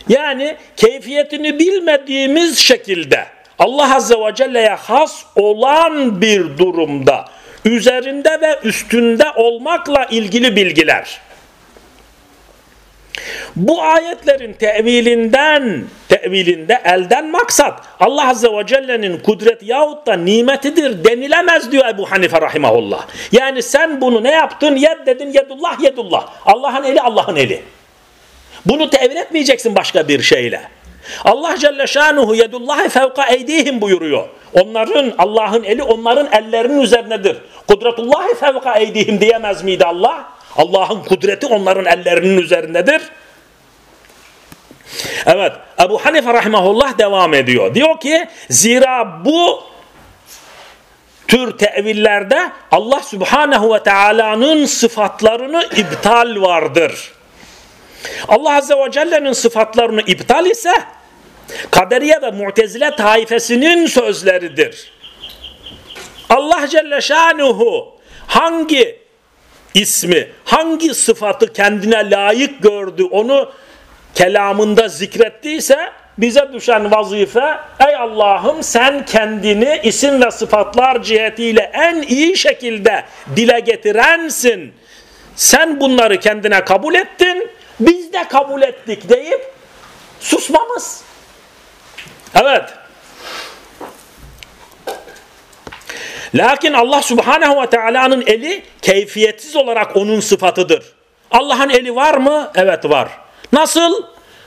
[SPEAKER 1] yani keyfiyetini bilmediğimiz şekilde Allah Azze ve Celle'ye has olan bir durumda üzerinde ve üstünde olmakla ilgili bilgiler. Bu ayetlerin tevilinden, tevilinde elden maksat Allah Azze ve Celle'nin kudret yahut da nimetidir denilemez diyor Ebu Hanife Rahimahullah. Yani sen bunu ne yaptın? Yed dedin yedullah yedullah. Allah'ın eli Allah'ın eli. Bunu tevil etmeyeceksin başka bir şeyle. Allah Celle Şanuhu yedullahi fevka eydihim buyuruyor. Onların Allah'ın eli onların ellerinin üzerindedir. Kudretullahi fevka eydihim diyemez miydi Allah? Allah'ın kudreti onların ellerinin üzerindedir. Evet Ebu Hanife rahimahullah devam ediyor. Diyor ki zira bu tür tevillerde Allah subhanehu ve teala'nın sıfatlarını iptal vardır. Allah azze ve celle'nin sıfatlarını iptal ise kaderiye ve mu'tezile taifesinin sözleridir. Allah Celle Şanuhu hangi ismi, hangi sıfatı kendine layık gördü onu kelamında zikrettiyse bize düşen vazife ey Allah'ım sen kendini isim ve sıfatlar cihetiyle en iyi şekilde dile getirensin. Sen bunları kendine kabul ettin, biz de kabul ettik deyip susmamız. Evet. Lakin Allah subhanehu ve teala'nın eli keyfiyetsiz olarak onun sıfatıdır. Allah'ın eli var mı? Evet var. Nasıl?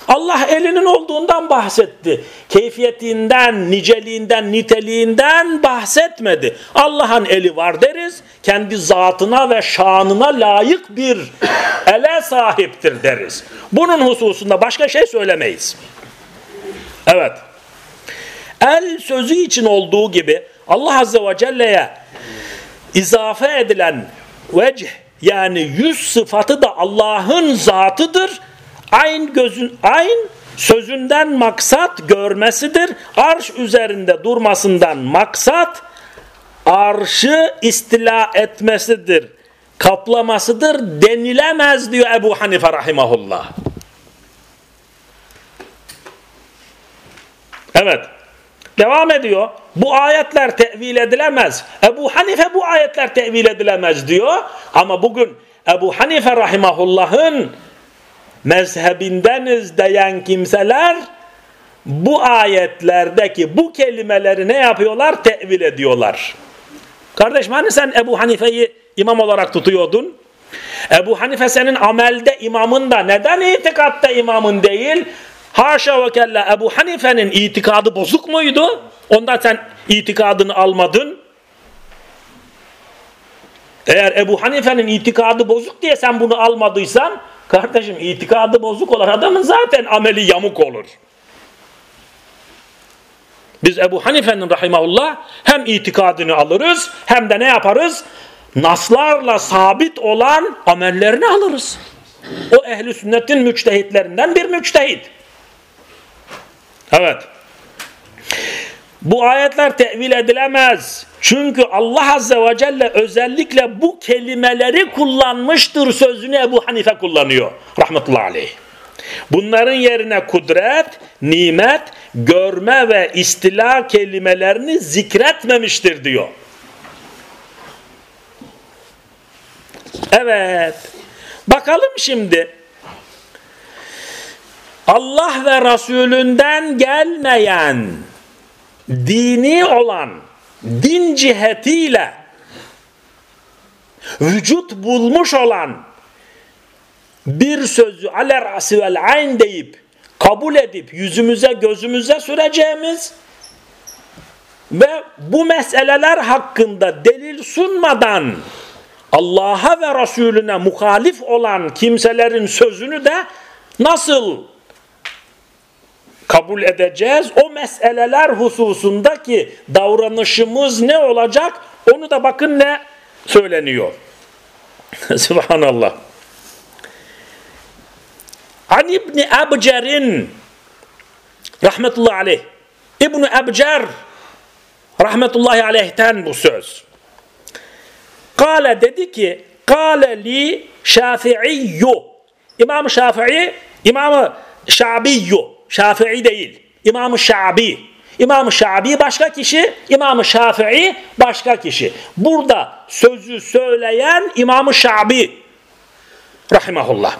[SPEAKER 1] Allah elinin olduğundan bahsetti. Keyfiyetinden, niceliğinden, niteliğinden bahsetmedi. Allah'ın eli var deriz. Kendi zatına ve şanına layık bir ele sahiptir deriz. Bunun hususunda başka şey söylemeyiz. Evet. El sözü için olduğu gibi Allah Azze ve Celle'ye izafe edilen vecih yani yüz sıfatı da Allah'ın zatıdır. Ayn gözün ayn sözünden maksat görmesidir. Arş üzerinde durmasından maksat arşı istila etmesidir. Kaplamasıdır denilemez diyor Ebu Hanife rahimahullah. Evet. Devam ediyor. Bu ayetler tevil edilemez. Ebu Hanife bu ayetler tevil edilemez diyor. Ama bugün Ebu Hanife rahimahullah'ın mezhebindeniz diyen kimseler bu ayetlerdeki bu kelimeleri ne yapıyorlar? Tevil ediyorlar. Kardeşim hani sen Ebu Hanife'yi imam olarak tutuyordun? Ebu Hanife senin amelde imamın da neden itikatta imamın değil? Haşa ve kella Ebu Hanife'nin itikadı bozuk muydu? Ondan sen itikadını almadın. Eğer Ebu Hanife'nin itikadı bozuk diye sen bunu almadıysan kardeşim itikadı bozuk olan adamın zaten ameli yamuk olur. Biz Ebu Hanife'nin rahimahullah hem itikadını alırız hem de ne yaparız? Naslarla sabit olan amellerini alırız. O ehli sünnetin müçtehitlerinden bir müçtehit. Evet. Bu ayetler tevil edilemez. Çünkü Allah Azze ve Celle özellikle bu kelimeleri kullanmıştır sözünü Ebu Hanife kullanıyor. Rahmetullahi aleyh. Bunların yerine kudret, nimet, görme ve istila kelimelerini zikretmemiştir diyor. Evet. Bakalım şimdi Allah ve Resulünden gelmeyen dini olan din cihetiyle vücut bulmuş olan bir sözü ale rasi vel ayn deyip kabul edip yüzümüze gözümüze süreceğimiz ve bu meseleler hakkında delil sunmadan Allah'a ve Resulüne muhalif olan kimselerin sözünü de nasıl kabul edeceğiz. O meseleler hususundaki davranışımız ne olacak? Onu da bakın ne söyleniyor. Subhanallah. An İbni Ebcer'in rahmetullahi aleyh İbni Ebcer rahmetullahi aleyh'ten bu söz. Kale dedi ki Kale li şafi'iyyu İmam Şafii İmam-ı Şa'biyyu Şafii değil. İmam-ı Şabi. İmam-ı Şabi başka kişi, İmam-ı Şafii başka kişi. Burada sözü söyleyen İmam-ı Şabi rahimahullah.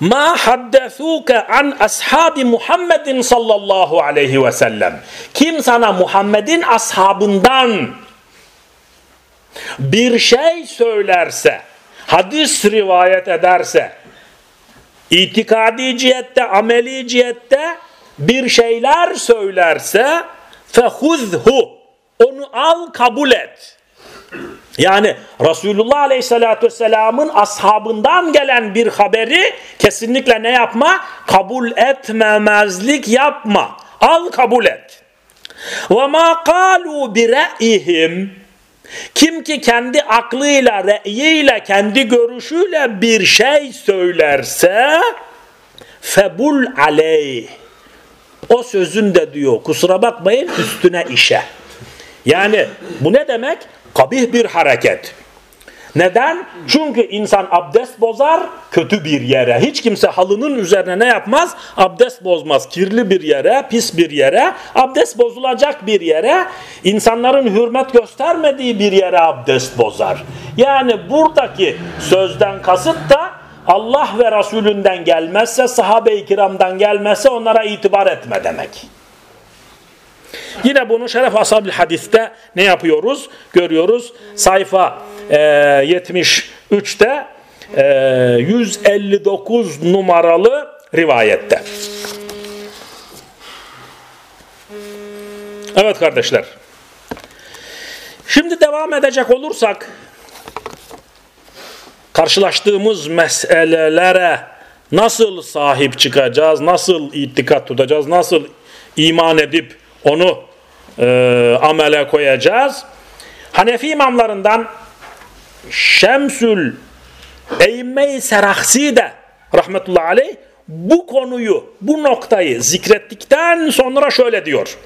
[SPEAKER 1] Ma haddesuke an ashabi Muhammedin sallallahu aleyhi ve sellem. Kim sana Muhammed'in ashabından bir şey söylerse, hadis rivayet ederse, itikadi cihette, ameli cihette bir şeyler söylerse fehuzhu onu al kabul et. Yani Resulullah Aleyhisselatü Vesselam'ın ashabından gelen bir haberi kesinlikle ne yapma? Kabul etmemezlik yapma. Al kabul et. Kalu bi re'ihim kim ki kendi aklıyla, re'yiyle, kendi görüşüyle bir şey söylerse febul aleyh. O sözün de diyor kusura bakmayın üstüne işe. Yani bu ne demek? kabih bir hareket. Neden? Çünkü insan abdest bozar kötü bir yere. Hiç kimse halının üzerine ne yapmaz? Abdest bozmaz. Kirli bir yere, pis bir yere, abdest bozulacak bir yere, insanların hürmet göstermediği bir yere abdest bozar. Yani buradaki sözden kasıt da Allah ve Resulünden gelmezse, sahabe-i kiramdan gelmezse onlara itibar etme demek. Yine bunu Şeref Ashab-ül Hadis'te ne yapıyoruz? Görüyoruz. Sayfa e, 73'te e, 159 numaralı rivayette. Evet kardeşler. Şimdi devam edecek olursak karşılaştığımız meselelere nasıl sahip çıkacağız, nasıl itikat tutacağız, nasıl iman edip onu e, amele koyacağız. Hanefi imamlarından Şemsül Eyme-i Serahsi de rahmetullahi aleyh bu konuyu, bu noktayı zikrettikten sonra şöyle diyor.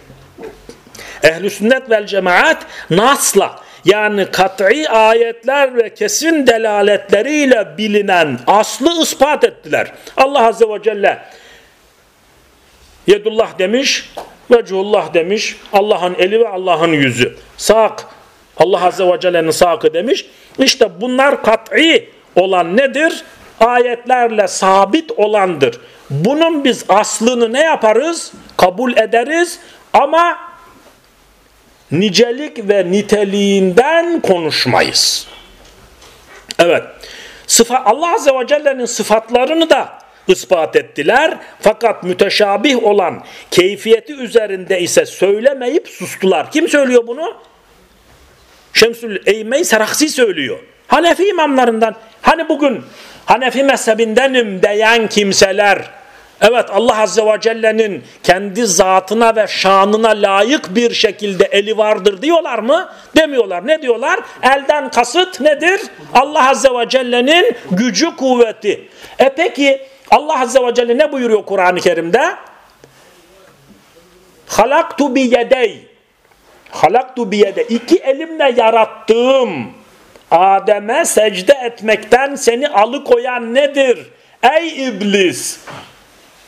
[SPEAKER 1] Ehl-i sünnet vel cemaat nasla yani kat'i ayetler ve kesin delaletleriyle bilinen aslı ispat ettiler. Allah Azze ve Celle Yedullah demiş, Vecullah demiş, Allah'ın eli ve Allah'ın yüzü. Sak, Allah Azze ve Celle'nin sakı demiş. İşte bunlar kat'i olan nedir? Ayetlerle sabit olandır. Bunun biz aslını ne yaparız? Kabul ederiz ama nicelik ve niteliğinden konuşmayız. Evet. Sıfa, Allah Azze ve Celle'nin sıfatlarını da ispat ettiler. Fakat müteşabih olan keyfiyeti üzerinde ise söylemeyip sustular. Kim söylüyor bunu? Şemsül Eymey Seraksi söylüyor. Hanefi imamlarından. Hani bugün Hanefi mezhebindenim diyen kimseler Evet Allah Azze ve Celle'nin kendi zatına ve şanına layık bir şekilde eli vardır diyorlar mı? Demiyorlar. Ne diyorlar? Elden kasıt nedir? Allah Azze ve Celle'nin gücü kuvveti. E peki Allah Azze ve Celle ne buyuruyor Kur'an-ı Kerim'de? Halaktu bi yedey. Halaktu bi yedey. İki elimle yarattığım Adem'e secde etmekten seni alıkoyan nedir? Ey iblis!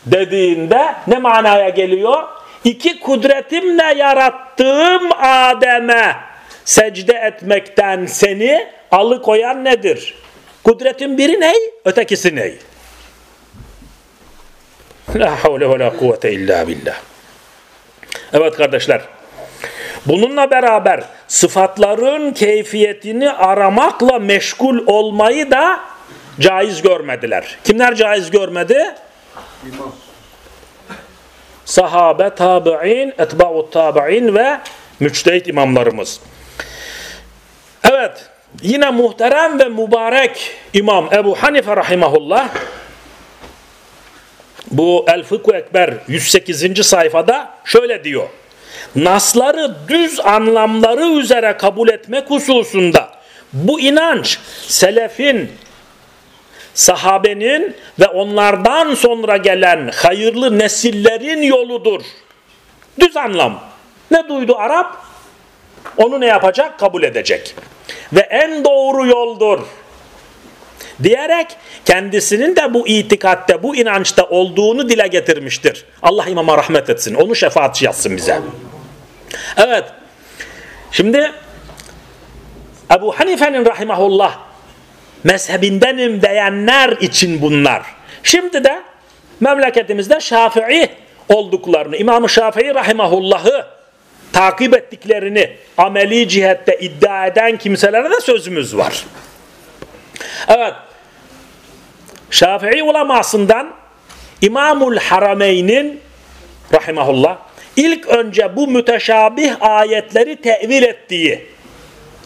[SPEAKER 1] dediğinde ne manaya geliyor? İki kudretimle yarattığım Adem'e secde etmekten seni alıkoyan nedir? Kudretin biri ney? Ötekisi ney? La havle ve la kuvvete illa billah. Evet kardeşler. Bununla beraber sıfatların keyfiyetini aramakla meşgul olmayı da caiz görmediler. Kimler caiz görmedi? İmam. Sahabe, tabi'in, etba'u tabi'in ve müçtehit imamlarımız. Evet, yine muhterem ve mübarek İmam Ebu Hanife rahimahullah bu El Fıkhu Ekber 108. sayfada şöyle diyor. Nasları düz anlamları üzere kabul etmek hususunda bu inanç selefin sahabenin ve onlardan sonra gelen hayırlı nesillerin yoludur. Düz anlam. Ne duydu Arap? Onu ne yapacak? Kabul edecek. Ve en doğru yoldur. Diyerek kendisinin de bu itikatte, bu inançta olduğunu dile getirmiştir. Allah imama rahmet etsin. Onu şefaatçi yazsın bize. Evet. Şimdi Ebu Hanife'nin rahimahullah mezhebindenim diyenler için bunlar. Şimdi de memleketimizde Şafii olduklarını, İmam-ı Şafii rahimahullah'ı takip ettiklerini ameli cihette iddia eden kimselere de sözümüz var. Evet, Şafii ulemasından İmamul Harameyn'in rahimahullah ilk önce bu müteşabih ayetleri tevil ettiği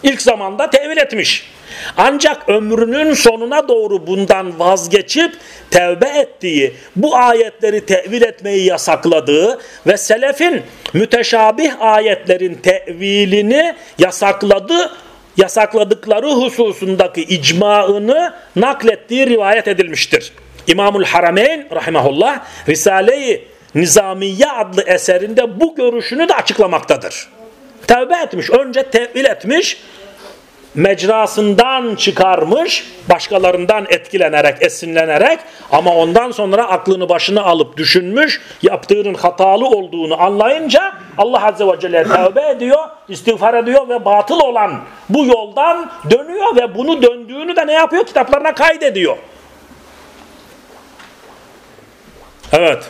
[SPEAKER 1] ilk zamanda tevil etmiş. Ancak ömrünün sonuna doğru bundan vazgeçip tevbe ettiği, bu ayetleri tevil etmeyi yasakladığı ve selefin müteşabih ayetlerin tevilini yasakladı, yasakladıkları hususundaki icmaını naklettiği rivayet edilmiştir. İmamul Harameyn rahimahullah Risale-i Nizamiye adlı eserinde bu görüşünü de açıklamaktadır. Tevbe etmiş, önce tevil etmiş, mecrasından çıkarmış, başkalarından etkilenerek, esinlenerek ama ondan sonra aklını başına alıp düşünmüş, yaptığının hatalı olduğunu anlayınca Allah Azze ve Celle tövbe ediyor, istiğfar ediyor ve batıl olan bu yoldan dönüyor ve bunu döndüğünü de ne yapıyor? Kitaplarına kaydediyor. Evet.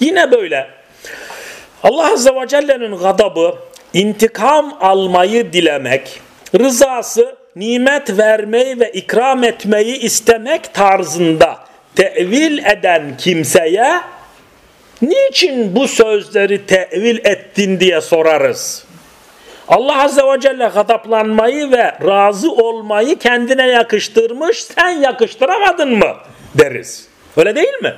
[SPEAKER 1] Yine böyle Allah Azze ve Celle'nin gadabı intikam almayı dilemek, rızası nimet vermeyi ve ikram etmeyi istemek tarzında tevil eden kimseye niçin bu sözleri tevil ettin diye sorarız. Allah Azze ve Celle gadaplanmayı ve razı olmayı kendine yakıştırmış, sen yakıştıramadın mı deriz. Öyle değil mi?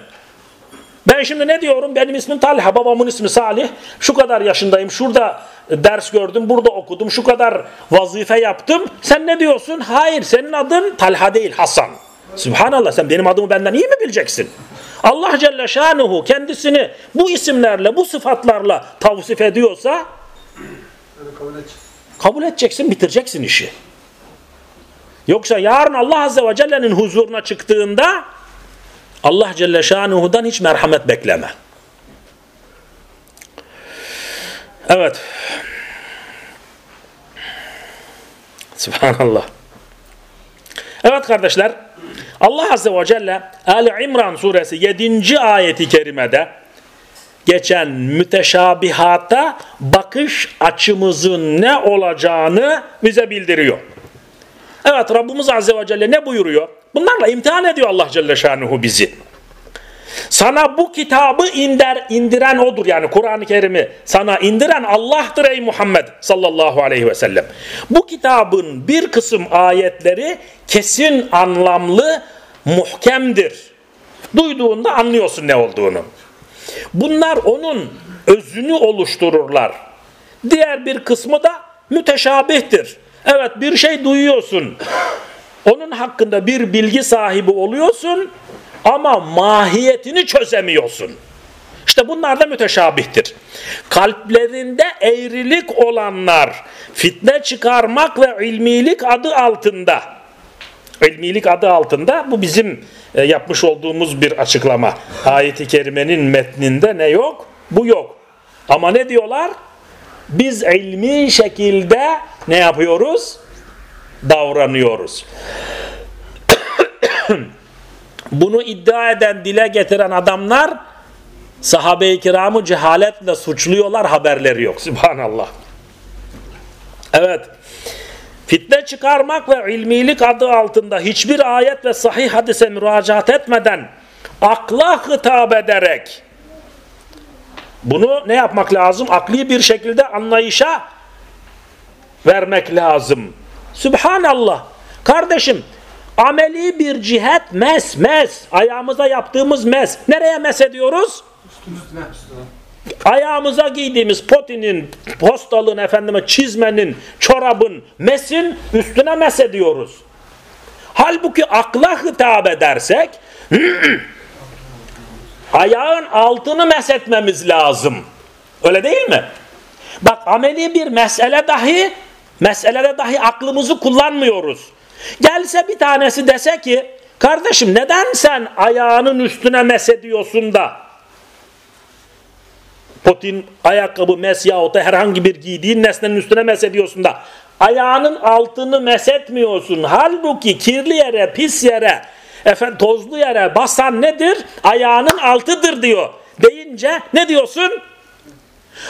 [SPEAKER 1] Ben şimdi ne diyorum? Benim ismim Talha, babamın ismi Salih. Şu kadar yaşındayım, şurada ders gördüm, burada okudum, şu kadar vazife yaptım. Sen ne diyorsun? Hayır, senin adın Talha değil, Hasan. Subhanallah, sen benim adımı benden iyi mi bileceksin? Allah Celle Şanuhu kendisini bu isimlerle, bu sıfatlarla tavsif ediyorsa kabul, kabul edeceksin, bitireceksin işi. Yoksa yarın Allah Azze ve Celle'nin huzuruna çıktığında Allah Celle Şanuhu'dan hiç merhamet bekleme. Evet. Subhanallah. Evet kardeşler. Allah Azze ve Celle Ali İmran suresi 7. ayeti kerimede geçen müteşabihata bakış açımızın ne olacağını bize bildiriyor. Evet Rabbimiz Azze ve Celle ne buyuruyor? Bunlarla imtihan ediyor Allah Celle Şanuhu bizi. Sana bu kitabı inder, indiren odur yani Kur'an-ı Kerim'i sana indiren Allah'tır ey Muhammed sallallahu aleyhi ve sellem. Bu kitabın bir kısım ayetleri kesin anlamlı, muhkemdir. Duyduğunda anlıyorsun ne olduğunu. Bunlar onun özünü oluştururlar. Diğer bir kısmı da müteşabihtir. Evet bir şey duyuyorsun. Onun hakkında bir bilgi sahibi oluyorsun ama mahiyetini çözemiyorsun. İşte bunlar da müteşabihtir. Kalplerinde eğrilik olanlar fitne çıkarmak ve ilmilik adı altında ilmilik adı altında bu bizim e, yapmış olduğumuz bir açıklama. Ayet-i kerimenin metninde ne yok? Bu yok. Ama ne diyorlar? Biz ilmi şekilde ne yapıyoruz? Davranıyoruz. Bunu iddia eden, dile getiren adamlar sahabe-i kiramı cehaletle suçluyorlar haberleri yok. Subhanallah. Evet. Fitne çıkarmak ve ilmilik adı altında hiçbir ayet ve sahih hadise müracaat etmeden akla hitap ederek bunu ne yapmak lazım? Akli bir şekilde anlayışa vermek lazım. Subhanallah. Kardeşim ameli bir cihet mes mes. Ayağımıza yaptığımız mes. Nereye mes ediyoruz? Ayağımıza giydiğimiz potinin, postalın, efendime çizmenin, çorabın, mesin üstüne mes ediyoruz. Halbuki akla hitap edersek ayağın altını mesetmemiz lazım. Öyle değil mi? Bak ameli bir mesele dahi meselede dahi aklımızı kullanmıyoruz. Gelse bir tanesi dese ki kardeşim neden sen ayağının üstüne mesediyorsun da potin, ayakkabı, mes yahut da herhangi bir giydiğin nesnenin üstüne mesediyorsun da ayağının altını mesetmiyorsun. Halbuki kirli yere, pis yere, efendim, tozlu yere basan nedir? Ayağının altıdır diyor. Deyince ne diyorsun?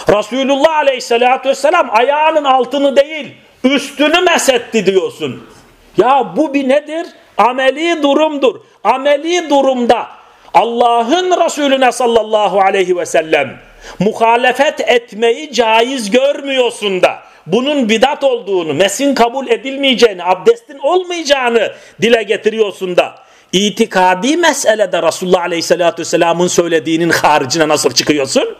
[SPEAKER 1] Resulullah aleyhissalatü vesselam ayağının altını değil üstünü mesetti diyorsun. Ya bu bir nedir? Ameli durumdur. Ameli durumda Allah'ın Resulüne sallallahu aleyhi ve sellem muhalefet etmeyi caiz görmüyorsun da bunun bidat olduğunu, mesin kabul edilmeyeceğini, abdestin olmayacağını dile getiriyorsun da itikadi meselede Resulullah Aleyhisselatü Vesselam'ın söylediğinin haricine nasıl çıkıyorsun?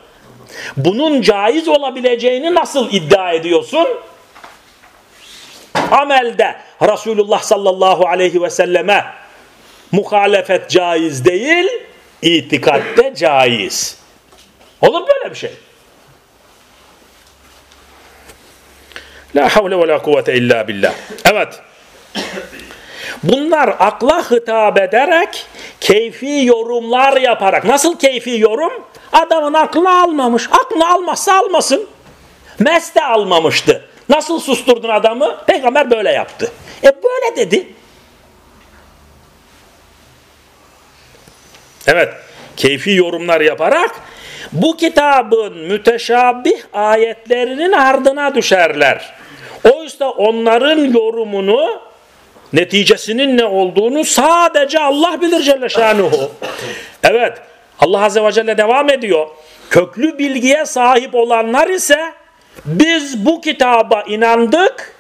[SPEAKER 1] Bunun caiz olabileceğini nasıl iddia ediyorsun? Amelde Resulullah sallallahu aleyhi ve selleme muhalefet caiz değil, itikatte caiz. Olur böyle bir şey. La havle ve la kuvvete illa billah. Evet. Bunlar akla hitap ederek keyfi yorumlar yaparak. Nasıl keyfi yorum? Adamın aklını almamış. Aklını almazsa almasın. Meste almamıştı. Nasıl susturdun adamı? Peygamber böyle yaptı. E böyle dedi. Evet. Keyfi yorumlar yaparak bu kitabın müteşabih ayetlerinin ardına düşerler. Oysa onların yorumunu neticesinin ne olduğunu sadece Allah bilir Celle Şanuhu. Evet Allah Azze ve Celle devam ediyor. Köklü bilgiye sahip olanlar ise biz bu kitaba inandık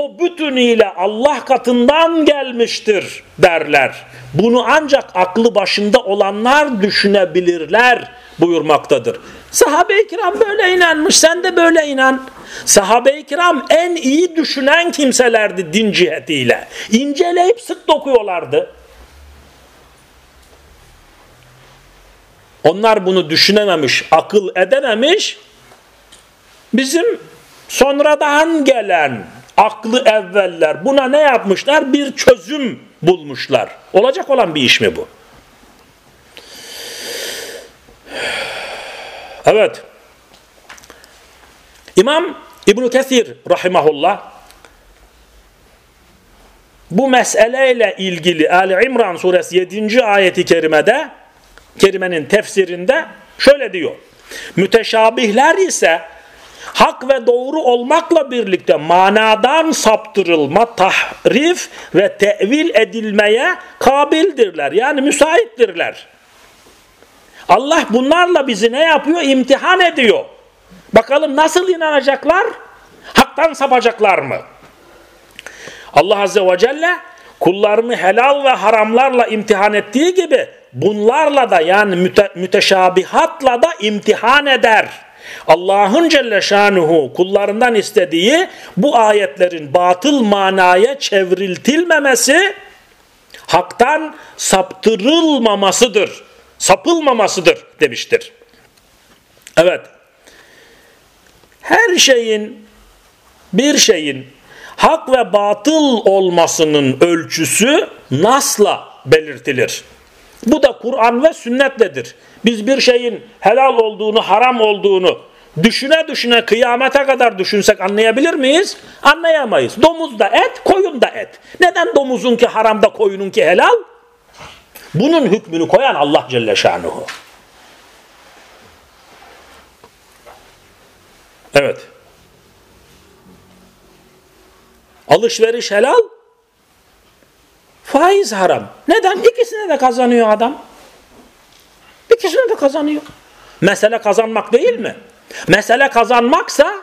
[SPEAKER 1] o bütünüyle Allah katından gelmiştir derler. Bunu ancak aklı başında olanlar düşünebilirler buyurmaktadır. Sahabe-i kiram böyle inanmış sen de böyle inan. Sahabe-i kiram en iyi düşünen kimselerdi din cihetiyle. İnceleyip sık dokuyorlardı. Onlar bunu düşünememiş, akıl edememiş. Bizim sonradan gelen aklı evveller buna ne yapmışlar? Bir çözüm bulmuşlar. Olacak olan bir iş mi bu? Evet. İmam İbn Kesir rahimahullah bu meseleyle ilgili Ali İmran suresi 7. ayeti kerimede kerimenin tefsirinde şöyle diyor. Müteşabihler ise hak ve doğru olmakla birlikte manadan saptırılma, tahrif ve tevil edilmeye kabildirler. Yani müsaittirler. Allah bunlarla bizi ne yapıyor? İmtihan ediyor. Bakalım nasıl inanacaklar? Haktan sapacaklar mı? Allah Azze ve Celle kullarını helal ve haramlarla imtihan ettiği gibi bunlarla da yani müte müteşabihatla da imtihan eder. Allah'ın Celle Şanuhu kullarından istediği bu ayetlerin batıl manaya çevriltilmemesi haktan saptırılmamasıdır. Sapılmamasıdır demiştir. Evet. Her şeyin bir şeyin hak ve batıl olmasının ölçüsü nasla belirtilir. Bu da Kur'an ve sünnetledir. Biz bir şeyin helal olduğunu, haram olduğunu düşüne düşüne kıyamete kadar düşünsek anlayabilir miyiz? Anlayamayız. Domuz da et, koyun da et. Neden domuzunki haramda, koyununki helal? Bunun hükmünü koyan Allah Celle Şanuhu. Evet. Alışveriş helal, faiz haram. Neden? İkisine de kazanıyor adam. İkisini de kazanıyor. Mesele kazanmak değil mi? Mesele kazanmaksa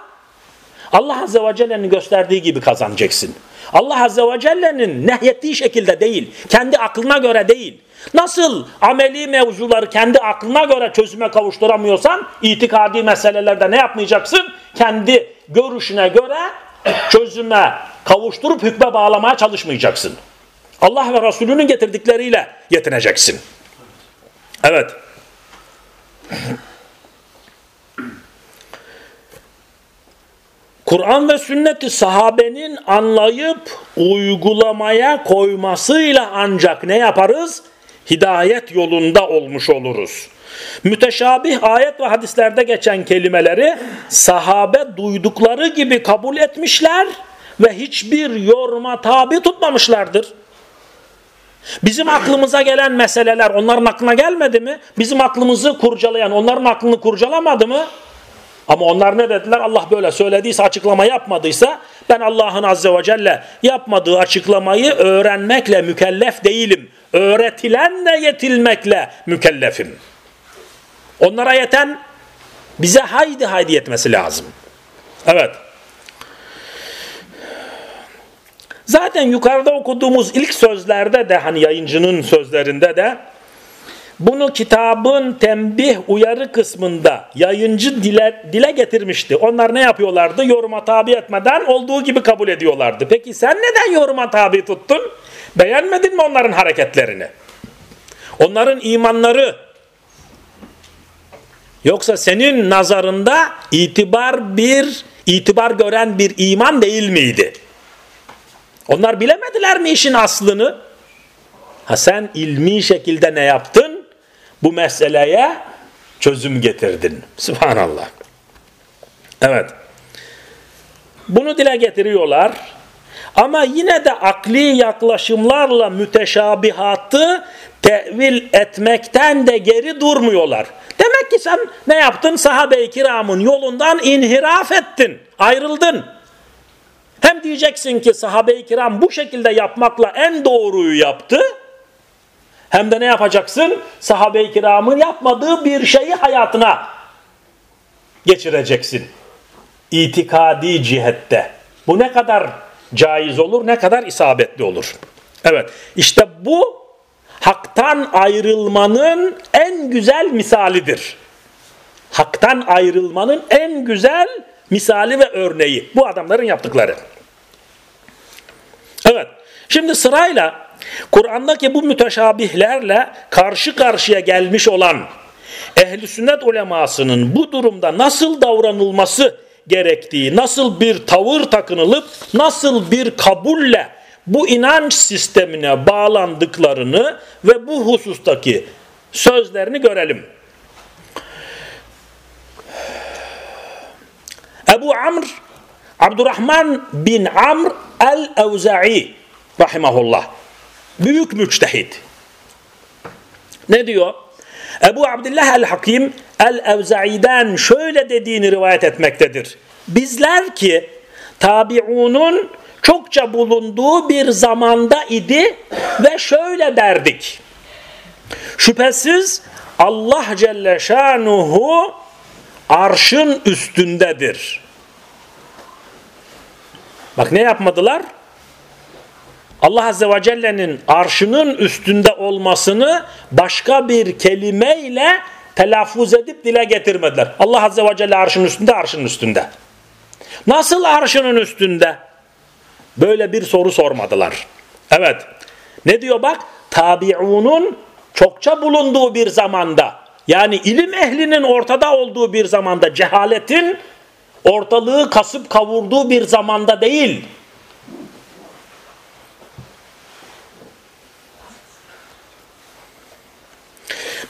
[SPEAKER 1] Allah Azze ve Celle'nin gösterdiği gibi kazanacaksın. Allah Azze ve Celle'nin nehyettiği şekilde değil, kendi aklına göre değil. Nasıl ameli mevzuları kendi aklına göre çözüme kavuşturamıyorsan, itikadi meselelerde ne yapmayacaksın? Kendi görüşüne göre çözüme kavuşturup hükme bağlamaya çalışmayacaksın. Allah ve Resulünün getirdikleriyle yetineceksin. Evet. Kur'an ve sünneti sahabenin anlayıp uygulamaya koymasıyla ancak ne yaparız? Hidayet yolunda olmuş oluruz. Müteşabih ayet ve hadislerde geçen kelimeleri sahabe duydukları gibi kabul etmişler ve hiçbir yoruma tabi tutmamışlardır. Bizim aklımıza gelen meseleler onların aklına gelmedi mi? Bizim aklımızı kurcalayan onların aklını kurcalamadı mı? Ama onlar ne dediler? Allah böyle söylediyse açıklama yapmadıysa ben Allah'ın Azze ve Celle yapmadığı açıklamayı öğrenmekle mükellef değilim. Öğretilenle yetilmekle mükellefim. Onlara yeten bize haydi haydi yetmesi lazım. Evet. Zaten yukarıda okuduğumuz ilk sözlerde de hani yayıncının sözlerinde de bunu kitabın tembih uyarı kısmında yayıncı dile, dile getirmişti. Onlar ne yapıyorlardı? Yoruma tabi etmeden olduğu gibi kabul ediyorlardı. Peki sen neden yoruma tabi tuttun? Beğenmedin mi onların hareketlerini? Onların imanları yoksa senin nazarında itibar bir itibar gören bir iman değil miydi? Onlar bilemediler mi işin aslını? Ha sen ilmi şekilde ne yaptın? Bu meseleye çözüm getirdin. Subhanallah. Evet. Bunu dile getiriyorlar. Ama yine de akli yaklaşımlarla müteşabihatı tevil etmekten de geri durmuyorlar. Demek ki sen ne yaptın? Sahabe-i kiramın yolundan inhiraf ettin, ayrıldın. Hem diyeceksin ki sahabe-i kiram bu şekilde yapmakla en doğruyu yaptı. Hem de ne yapacaksın? Sahabe-i kiramın yapmadığı bir şeyi hayatına geçireceksin. İtikadi cihette. Bu ne kadar caiz olur, ne kadar isabetli olur. Evet, işte bu haktan ayrılmanın en güzel misalidir. Haktan ayrılmanın en güzel misali ve örneği. Bu adamların yaptıkları. Evet, şimdi sırayla Kur'an'daki bu müteşabihlerle karşı karşıya gelmiş olan ehli sünnet ulemasının bu durumda nasıl davranılması gerektiği, nasıl bir tavır takınılıp nasıl bir kabulle bu inanç sistemine bağlandıklarını ve bu husustaki sözlerini görelim. Ebu Amr Abdurrahman bin Amr el-Evza'i rahimahullah büyük müçtehid. Ne diyor? Ebu Abdullah el-Hakim el-Evza'i'den şöyle dediğini rivayet etmektedir. Bizler ki tabi'unun çokça bulunduğu bir zamanda idi ve şöyle derdik. Şüphesiz Allah Celle Şanuhu arşın üstündedir. Bak ne yapmadılar? Allah Azze ve Celle'nin arşının üstünde olmasını başka bir kelimeyle telaffuz edip dile getirmediler. Allah Azze ve Celle arşının üstünde, arşının üstünde. Nasıl arşının üstünde? Böyle bir soru sormadılar. Evet. Ne diyor bak? Tabi'unun çokça bulunduğu bir zamanda yani ilim ehlinin ortada olduğu bir zamanda cehaletin ortalığı kasıp kavurduğu bir zamanda değil.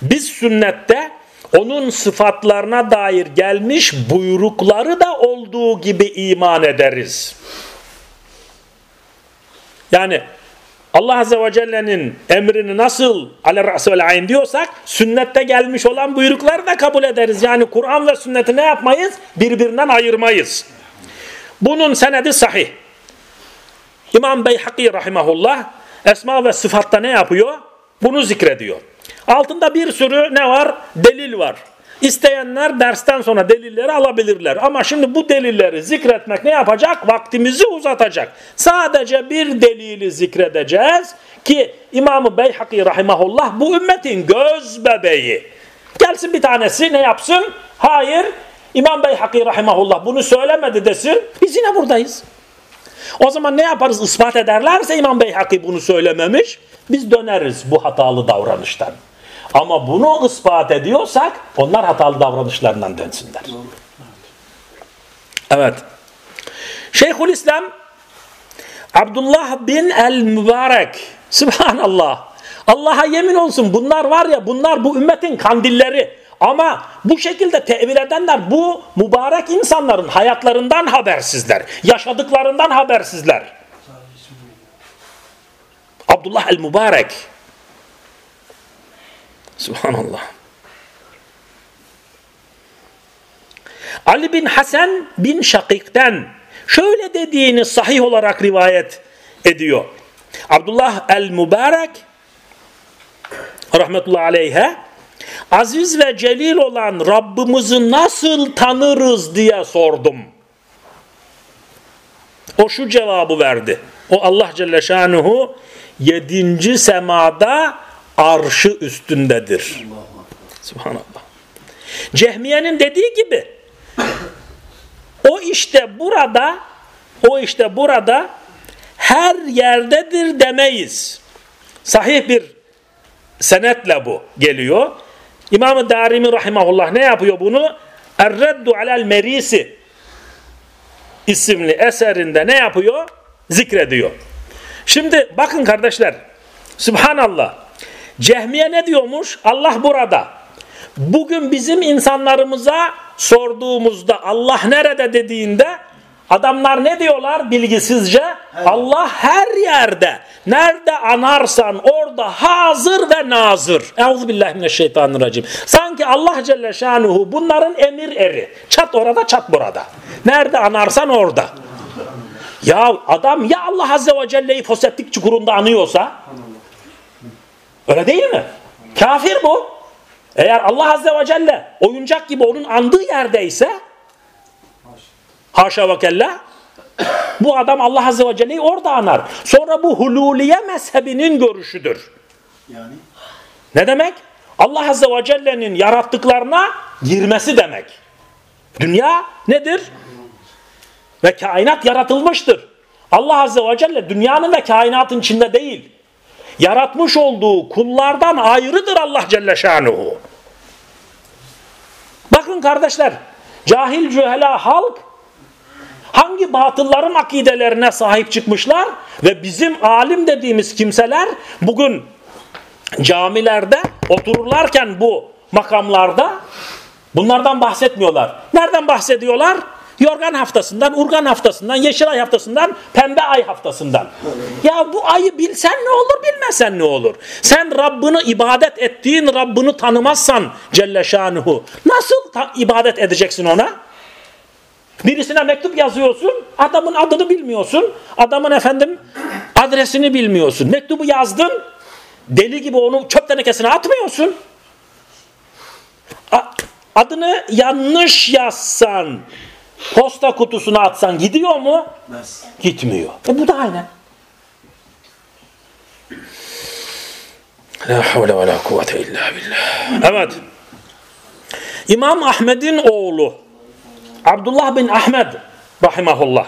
[SPEAKER 1] Biz sünnette onun sıfatlarına dair gelmiş buyrukları da olduğu gibi iman ederiz. Yani Allah Azze ve Celle'nin emrini nasıl ayn diyorsak sünnette gelmiş olan buyrukları da kabul ederiz. Yani Kur'an ve sünneti ne yapmayız? Birbirinden ayırmayız. Bunun senedi sahih. İmam Beyhaki rahimahullah esma ve sıfatta ne yapıyor? Bunu zikrediyor. Altında bir sürü ne var? Delil var. İsteyenler dersten sonra delilleri alabilirler. Ama şimdi bu delilleri zikretmek ne yapacak? Vaktimizi uzatacak. Sadece bir delili zikredeceğiz ki İmam-ı Beyhaki rahimahullah bu ümmetin göz bebeği. Gelsin bir tanesi ne yapsın? Hayır İmam Beyhaki rahimahullah bunu söylemedi desin. Biz yine buradayız. O zaman ne yaparız? Ispat ederlerse İmam Beyhaki bunu söylememiş. Biz döneriz bu hatalı davranıştan. Ama bunu ispat ediyorsak onlar hatalı davranışlarından dönsünler. Evet. Şeyhülislam Abdullah bin el-Mübarek Subhanallah. Allah'a yemin olsun bunlar var ya bunlar bu ümmetin kandilleri. Ama bu şekilde tevil edenler bu mübarek insanların hayatlarından habersizler. Yaşadıklarından habersizler. Abdullah el-Mübarek Subhanallah. Ali bin Hasan bin Şakik'ten şöyle dediğini sahih olarak rivayet ediyor. Abdullah el-Mübarek rahmetullahi aleyhe aziz ve celil olan Rabbimizi nasıl tanırız diye sordum. O şu cevabı verdi. O Allah Celle Şanuhu yedinci semada arşı üstündedir. Subhanallah. Cehmiye'nin dediği gibi o işte burada o işte burada her yerdedir demeyiz. Sahih bir senetle bu geliyor. İmam-ı Darimi rahimahullah ne yapıyor bunu? Er-reddu alel merisi isimli eserinde ne yapıyor? Zikrediyor. Şimdi bakın kardeşler. Subhanallah. Cehmiye ne diyormuş? Allah burada. Bugün bizim insanlarımıza sorduğumuzda Allah nerede dediğinde adamlar ne diyorlar bilgisizce? Evet. Allah her yerde. Nerede anarsan orada hazır ve nazır. Euzubillahimineşşeytanirracim. Sanki Allah Celle Şanuhu bunların emir eri. Çat orada çat burada. Nerede anarsan orada. Ya adam ya Allah Azze ve Celle'yi foseptik çukurunda anıyorsa öyle değil mi? Kafir bu. Eğer Allah Azze ve Celle oyuncak gibi onun andığı yerdeyse haşa ve kella bu adam Allah Azze ve Celle'yi orada anar. Sonra bu hululiye mezhebinin görüşüdür. Yani? Ne demek? Allah Azze ve Celle'nin yarattıklarına girmesi demek. Dünya nedir? Ve kainat yaratılmıştır. Allah Azze ve Celle dünyanın ve kainatın içinde değil. Yaratmış olduğu kullardan ayrıdır Allah Celle Şanuhu. Bakın kardeşler, cahil cühela halk hangi batılların akidelerine sahip çıkmışlar ve bizim alim dediğimiz kimseler bugün camilerde otururlarken bu makamlarda bunlardan bahsetmiyorlar. Nereden bahsediyorlar? Yorgan haftasından, urgan haftasından, yeşilay haftasından, pembe ay haftasından. Ya bu ayı bilsen ne olur, bilmesen ne olur? Sen Rabbini ibadet ettiğin Rabbini tanımazsan Celle Şanuhu nasıl ibadet edeceksin ona? Birisine mektup yazıyorsun, adamın adını bilmiyorsun, adamın efendim adresini bilmiyorsun. Mektubu yazdın, deli gibi onu çöp tenekesine atmıyorsun. Adını yanlış yazsan, posta kutusuna atsan gidiyor mu? Yes. Gitmiyor. E bu da aynen. La havle ve la kuvvete illa billah. Evet. İmam Ahmed'in oğlu Abdullah bin Ahmed rahimahullah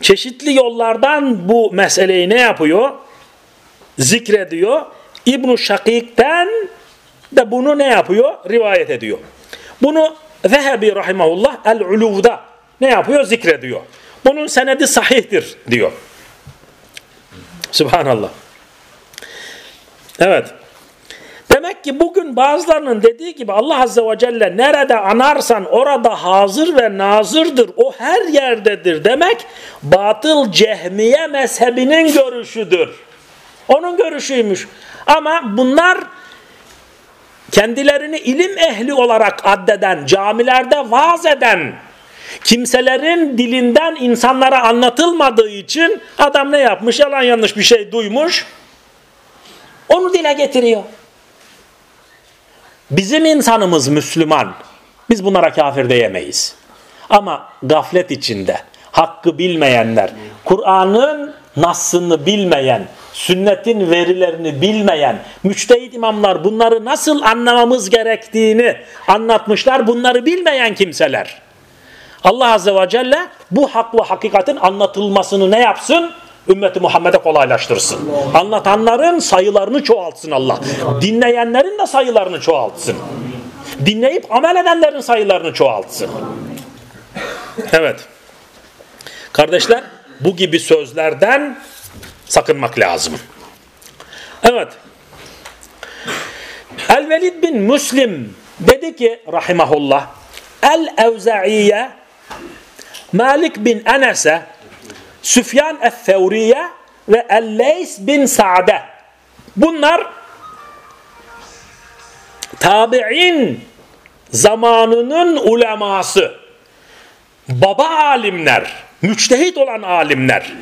[SPEAKER 1] çeşitli yollardan bu meseleyi ne yapıyor? Zikrediyor. İbn-i Şakik'ten de bunu ne yapıyor? Rivayet ediyor. Bunu Zehebi rahimahullah el-uluvda ne yapıyor? Zikrediyor. Bunun senedi sahihtir diyor. Subhanallah. Evet. Demek ki bugün bazılarının dediği gibi Allah Azze ve Celle nerede anarsan orada hazır ve nazırdır. O her yerdedir demek batıl cehmiye mezhebinin görüşüdür. Onun görüşüymüş. Ama bunlar kendilerini ilim ehli olarak addeden, camilerde vaaz eden kimselerin dilinden insanlara anlatılmadığı için adam ne yapmış? Yalan yanlış bir şey duymuş. Onu dile getiriyor. Bizim insanımız Müslüman. Biz bunlara kafir diyemeyiz. Ama gaflet içinde, hakkı bilmeyenler, Kur'an'ın nasını bilmeyen, sünnetin verilerini bilmeyen müçtehit imamlar bunları nasıl anlamamız gerektiğini anlatmışlar. Bunları bilmeyen kimseler. Allah Azze ve Celle bu hak ve hakikatin anlatılmasını ne yapsın? Ümmeti Muhammed'e kolaylaştırsın. Anlatanların sayılarını çoğaltsın Allah. Dinleyenlerin de sayılarını çoğaltsın. Dinleyip amel edenlerin sayılarını çoğaltsın. Evet. Kardeşler bu gibi sözlerden sakınmak lazım. Evet. El-Velid bin Müslim dedi ki rahimahullah El-Evza'iye Malik bin Enes'e Süfyan el-Fevriye ve El-Leys bin Sa'de bunlar tabi'in zamanının uleması baba alimler müçtehit olan alimler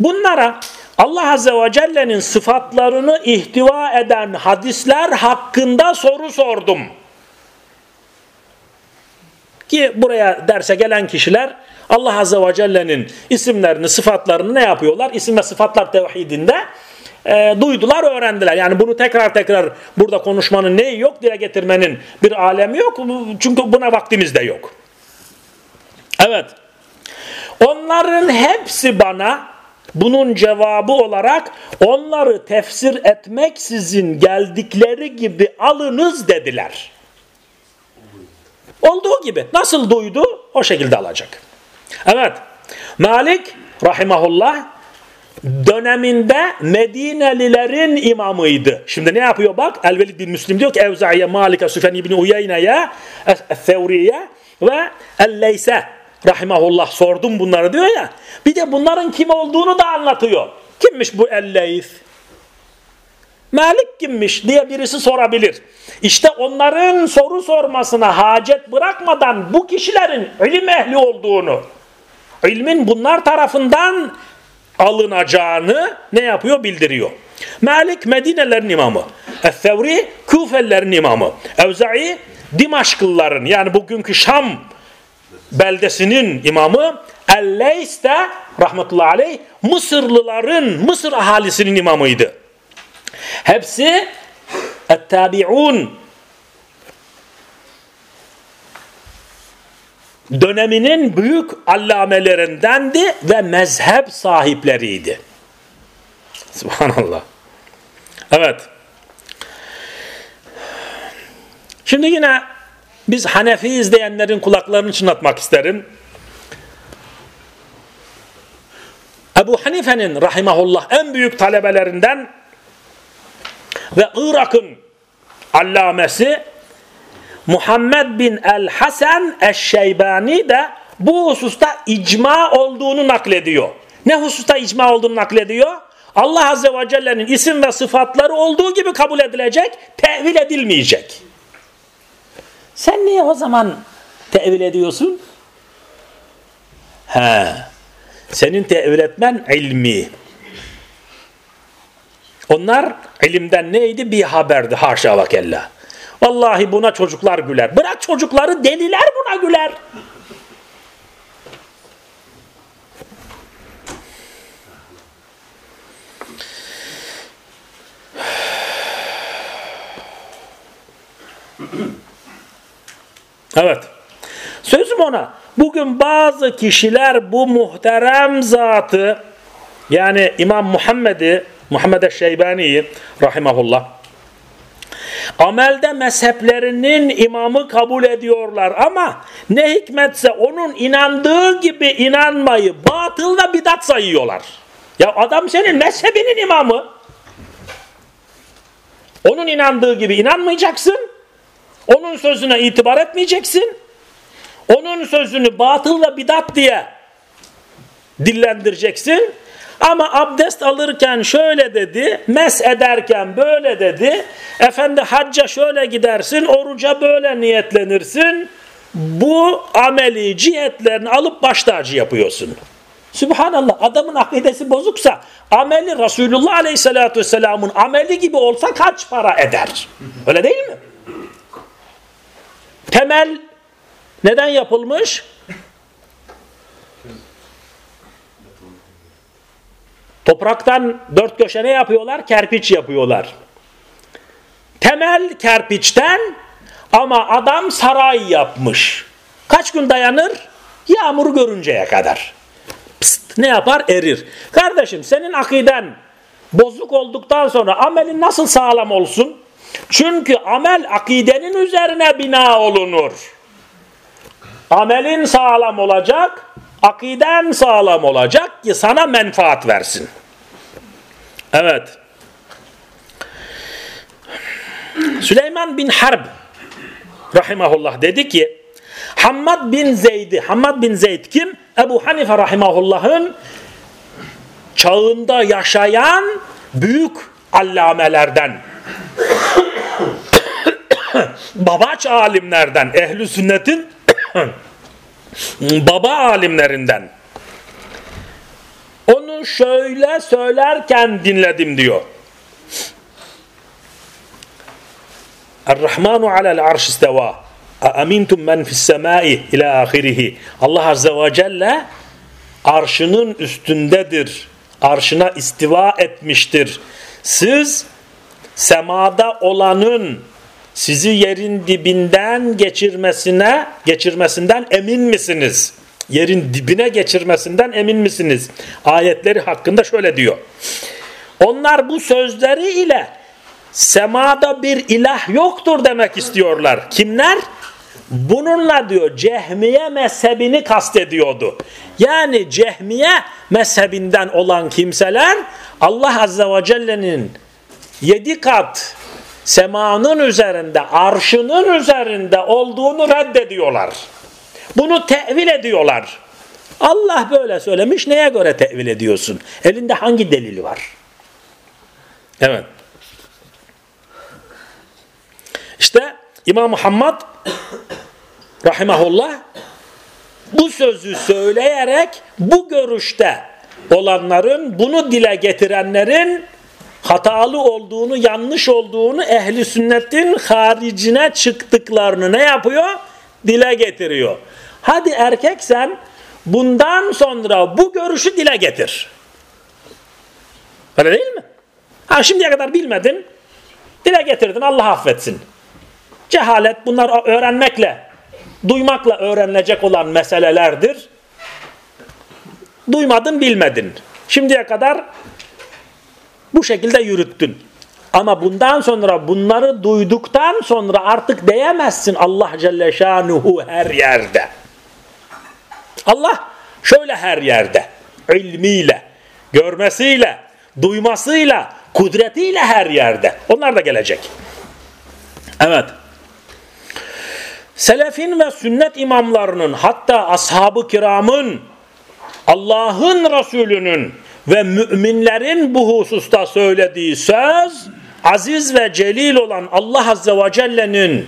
[SPEAKER 1] Bunlara Allah Azze ve Celle'nin sıfatlarını ihtiva eden hadisler hakkında soru sordum. Ki buraya derse gelen kişiler Allah Azze ve Celle'nin isimlerini, sıfatlarını ne yapıyorlar? İsim ve sıfatlar tevhidinde e, duydular, öğrendiler. Yani bunu tekrar tekrar burada konuşmanın neyi yok, dile getirmenin bir alemi yok. Çünkü buna vaktimiz de yok. Evet. Onların hepsi bana bunun cevabı olarak onları tefsir etmeksizin geldikleri gibi alınız dediler. Olduğu gibi nasıl duydu o şekilde alacak. Evet Malik rahimahullah döneminde Medinelilerin imamıydı. Şimdi ne yapıyor bak Elvelid bin Müslim diyor ki Evza'iye, Malik'e, Süfen İbni Uyeyne'ye, Fevri'ye ve Elleyse rahimahullah sordum bunları diyor ya. Bir de bunların kim olduğunu da anlatıyor. Kimmiş bu Elleys? Malik kimmiş diye birisi sorabilir. İşte onların soru sormasına hacet bırakmadan bu kişilerin ilim ehli olduğunu, ilmin bunlar tarafından alınacağını ne yapıyor bildiriyor. Malik Medinelerin imamı. Effevri Kufelilerin imamı. Evza'i Dimaşklıların yani bugünkü Şam beldesinin imamı. El-Leys de rahmetullahi aleyh Mısırlıların, Mısır ahalisinin imamıydı. Hepsi et-tabi'un döneminin büyük allamelerindendi ve mezhep sahipleriydi. Subhanallah. Evet. Şimdi yine biz Hanefi izleyenlerin kulaklarını çınlatmak isterim. Ebu Hanife'nin rahimahullah en büyük talebelerinden ve Irak'ın allamesi Muhammed bin el-Hasan eş-Şeybani de bu hususta icma olduğunu naklediyor. Ne hususta icma olduğunu naklediyor? Allah Azze ve Celle'nin isim ve sıfatları olduğu gibi kabul edilecek, tevil edilmeyecek. Sen niye o zaman tevil ediyorsun? He, senin tevil etmen ilmi. Onlar ilimden neydi? Bir haberdi haşa ve kella. Vallahi buna çocuklar güler. Bırak çocukları deliler buna güler. Evet. Sözüm ona. Bugün bazı kişiler bu muhterem zatı yani İmam Muhammed'i Muhammed Şeybani'yi rahimahullah amelde mezheplerinin imamı kabul ediyorlar ama ne hikmetse onun inandığı gibi inanmayı batıl ve bidat sayıyorlar. Ya adam senin mezhebinin imamı. Onun inandığı gibi inanmayacaksın. Onun sözüne itibar etmeyeceksin. Onun sözünü batıl ve bidat diye dillendireceksin. Ama abdest alırken şöyle dedi, mes ederken böyle dedi. Efendi hacca şöyle gidersin, oruca böyle niyetlenirsin. Bu ameli cihetlerini alıp baş tacı yapıyorsun. Sübhanallah adamın akidesi bozuksa ameli Resulullah Aleyhisselatü Vesselam'ın ameli gibi olsa kaç para eder? Öyle değil mi? Temel neden yapılmış? Topraktan dört köşe ne yapıyorlar? Kerpiç yapıyorlar. Temel kerpiçten ama adam saray yapmış. Kaç gün dayanır? Yağmur görünceye kadar. Pst, ne yapar? Erir. Kardeşim senin akiden bozuk olduktan sonra amelin nasıl sağlam olsun? Çünkü amel akidenin üzerine bina olunur. Amelin sağlam olacak, akiden sağlam olacak ki sana menfaat versin. Evet. Süleyman bin Harb rahimahullah dedi ki Hammad bin Zeyd'i, Hammad bin Zeyd kim? Ebu Hanife rahimahullah'ın çağında yaşayan büyük allamelerden babaç alimlerden, ehli sünnetin baba alimlerinden. Onu şöyle söylerken dinledim diyor. Er-Rahmanu alel arş isteva. Amintum men fis semai ila ahirihi. Allah azze ve celle arşının üstündedir. Arşına istiva etmiştir. Siz semada olanın sizi yerin dibinden geçirmesine geçirmesinden emin misiniz? Yerin dibine geçirmesinden emin misiniz? Ayetleri hakkında şöyle diyor. Onlar bu sözleri ile semada bir ilah yoktur demek istiyorlar. Kimler? bununla diyor Cehmiye mezhebini kastediyordu. Yani Cehmiye mezhebinden olan kimseler Allah Azze ve Celle'nin yedi kat semanın üzerinde, arşının üzerinde olduğunu reddediyorlar. Bunu tevil ediyorlar. Allah böyle söylemiş neye göre tevil ediyorsun? Elinde hangi delili var? Evet. İşte İmam Muhammed rahimahullah bu sözü söyleyerek bu görüşte olanların, bunu dile getirenlerin hatalı olduğunu, yanlış olduğunu ehli sünnetin haricine çıktıklarını ne yapıyor? Dile getiriyor. Hadi erkek sen bundan sonra bu görüşü dile getir. Öyle değil mi? Ha şimdiye kadar bilmedin, dile getirdin Allah affetsin. Cehalet bunlar öğrenmekle, duymakla öğrenilecek olan meselelerdir. Duymadın bilmedin. Şimdiye kadar bu şekilde yürüttün. Ama bundan sonra bunları duyduktan sonra artık diyemezsin Allah Celle Şanuhu her yerde. Allah şöyle her yerde ilmiyle, görmesiyle, duymasıyla, kudretiyle her yerde. Onlar da gelecek. Evet. Selefin ve sünnet imamlarının hatta ashab-ı kiramın Allah'ın Resulü'nün ve müminlerin bu hususta söylediği söz aziz ve celil olan Allah Azze ve Celle'nin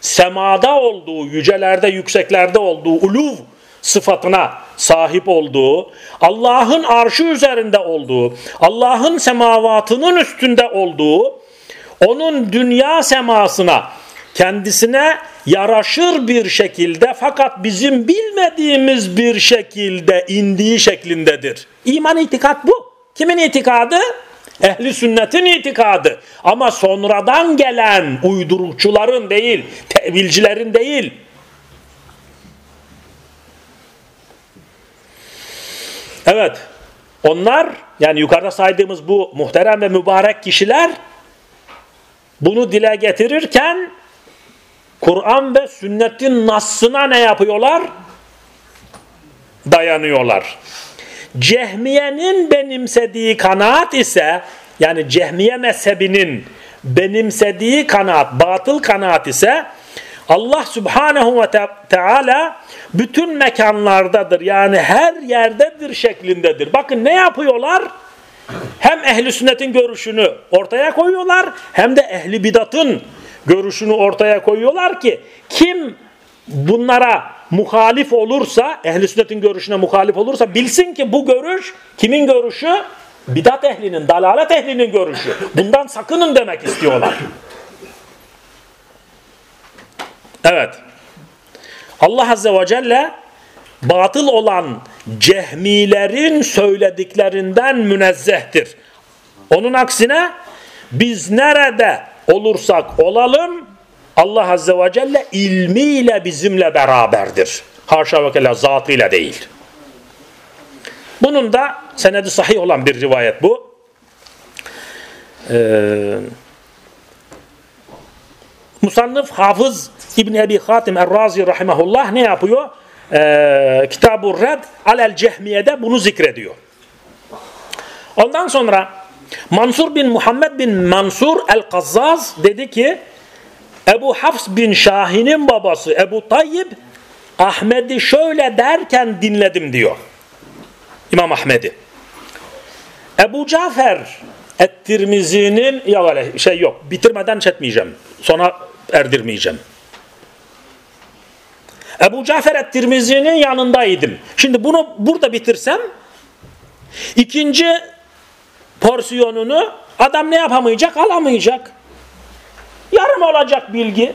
[SPEAKER 1] semada olduğu, yücelerde, yükseklerde olduğu uluv sıfatına sahip olduğu, Allah'ın arşı üzerinde olduğu, Allah'ın semavatının üstünde olduğu, onun dünya semasına kendisine yaraşır bir şekilde fakat bizim bilmediğimiz bir şekilde indiği şeklindedir. İman itikat bu. Kimin itikadı? Ehli sünnetin itikadı. Ama sonradan gelen uydurukçuların değil, tevilcilerin değil. Evet, onlar yani yukarıda saydığımız bu muhterem ve mübarek kişiler bunu dile getirirken Kur'an ve sünnetin nassına ne yapıyorlar? Dayanıyorlar. Cehmiye'nin benimsediği kanaat ise yani Cehmiye mezhebinin benimsediği kanaat, batıl kanaat ise Allah Subhanahu ve Teala bütün mekanlardadır. Yani her yerdedir şeklindedir. Bakın ne yapıyorlar? Hem ehli sünnetin görüşünü ortaya koyuyorlar hem de ehli bidatın görüşünü ortaya koyuyorlar ki kim bunlara muhalif olursa, ehli sünnetin görüşüne muhalif olursa bilsin ki bu görüş kimin görüşü? Bidat ehlinin, dalalet ehlinin görüşü. Bundan sakının demek istiyorlar. Evet. Allah Azze ve Celle batıl olan cehmilerin söylediklerinden münezzehtir. Onun aksine biz nerede olursak olalım Allah Azze ve Celle ilmiyle bizimle beraberdir. Haşa ve kella zatıyla değil. Bunun da senedi sahih olan bir rivayet bu. Ee, Musannıf Hafız İbn Ebi Hatim Er-Razi rahimahullah ne yapıyor? Ee, Kitab-ı Red alel Cehmiye'de bunu zikrediyor. Ondan sonra Mansur bin Muhammed bin Mansur el-Kazzaz dedi ki Ebu Hafs bin Şahin'in babası Ebu Tayyib Ahmet'i şöyle derken dinledim diyor. İmam Ahmet'i. Ebu Cafer Et-Tirmizi'nin ya öyle şey yok. Bitirmeden çetmeyeceğim. Sona erdirmeyeceğim. Ebu Cafer Et-Tirmizi'nin yanındaydım. Şimdi bunu burada bitirsem ikinci porsiyonunu adam ne yapamayacak? Alamayacak. Yarım olacak bilgi.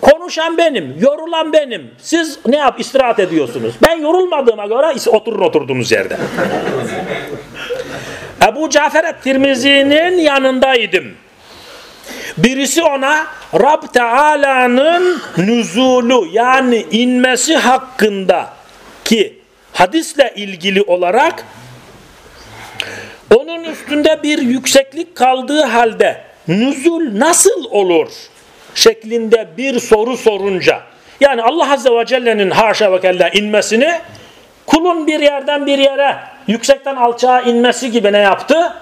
[SPEAKER 1] Konuşan benim, yorulan benim. Siz ne yap? istirahat ediyorsunuz. Ben yorulmadığıma göre oturun oturduğunuz yerde. Ebu Cafer Tirmizi'nin yanındaydım. Birisi ona Rab Teala'nın nüzulu yani inmesi hakkında ki hadisle ilgili olarak onun üstünde bir yükseklik kaldığı halde nüzul nasıl olur şeklinde bir soru sorunca yani Allah Azze ve Celle'nin haşa ve kella inmesini kulun bir yerden bir yere yüksekten alçağa inmesi gibi ne yaptı?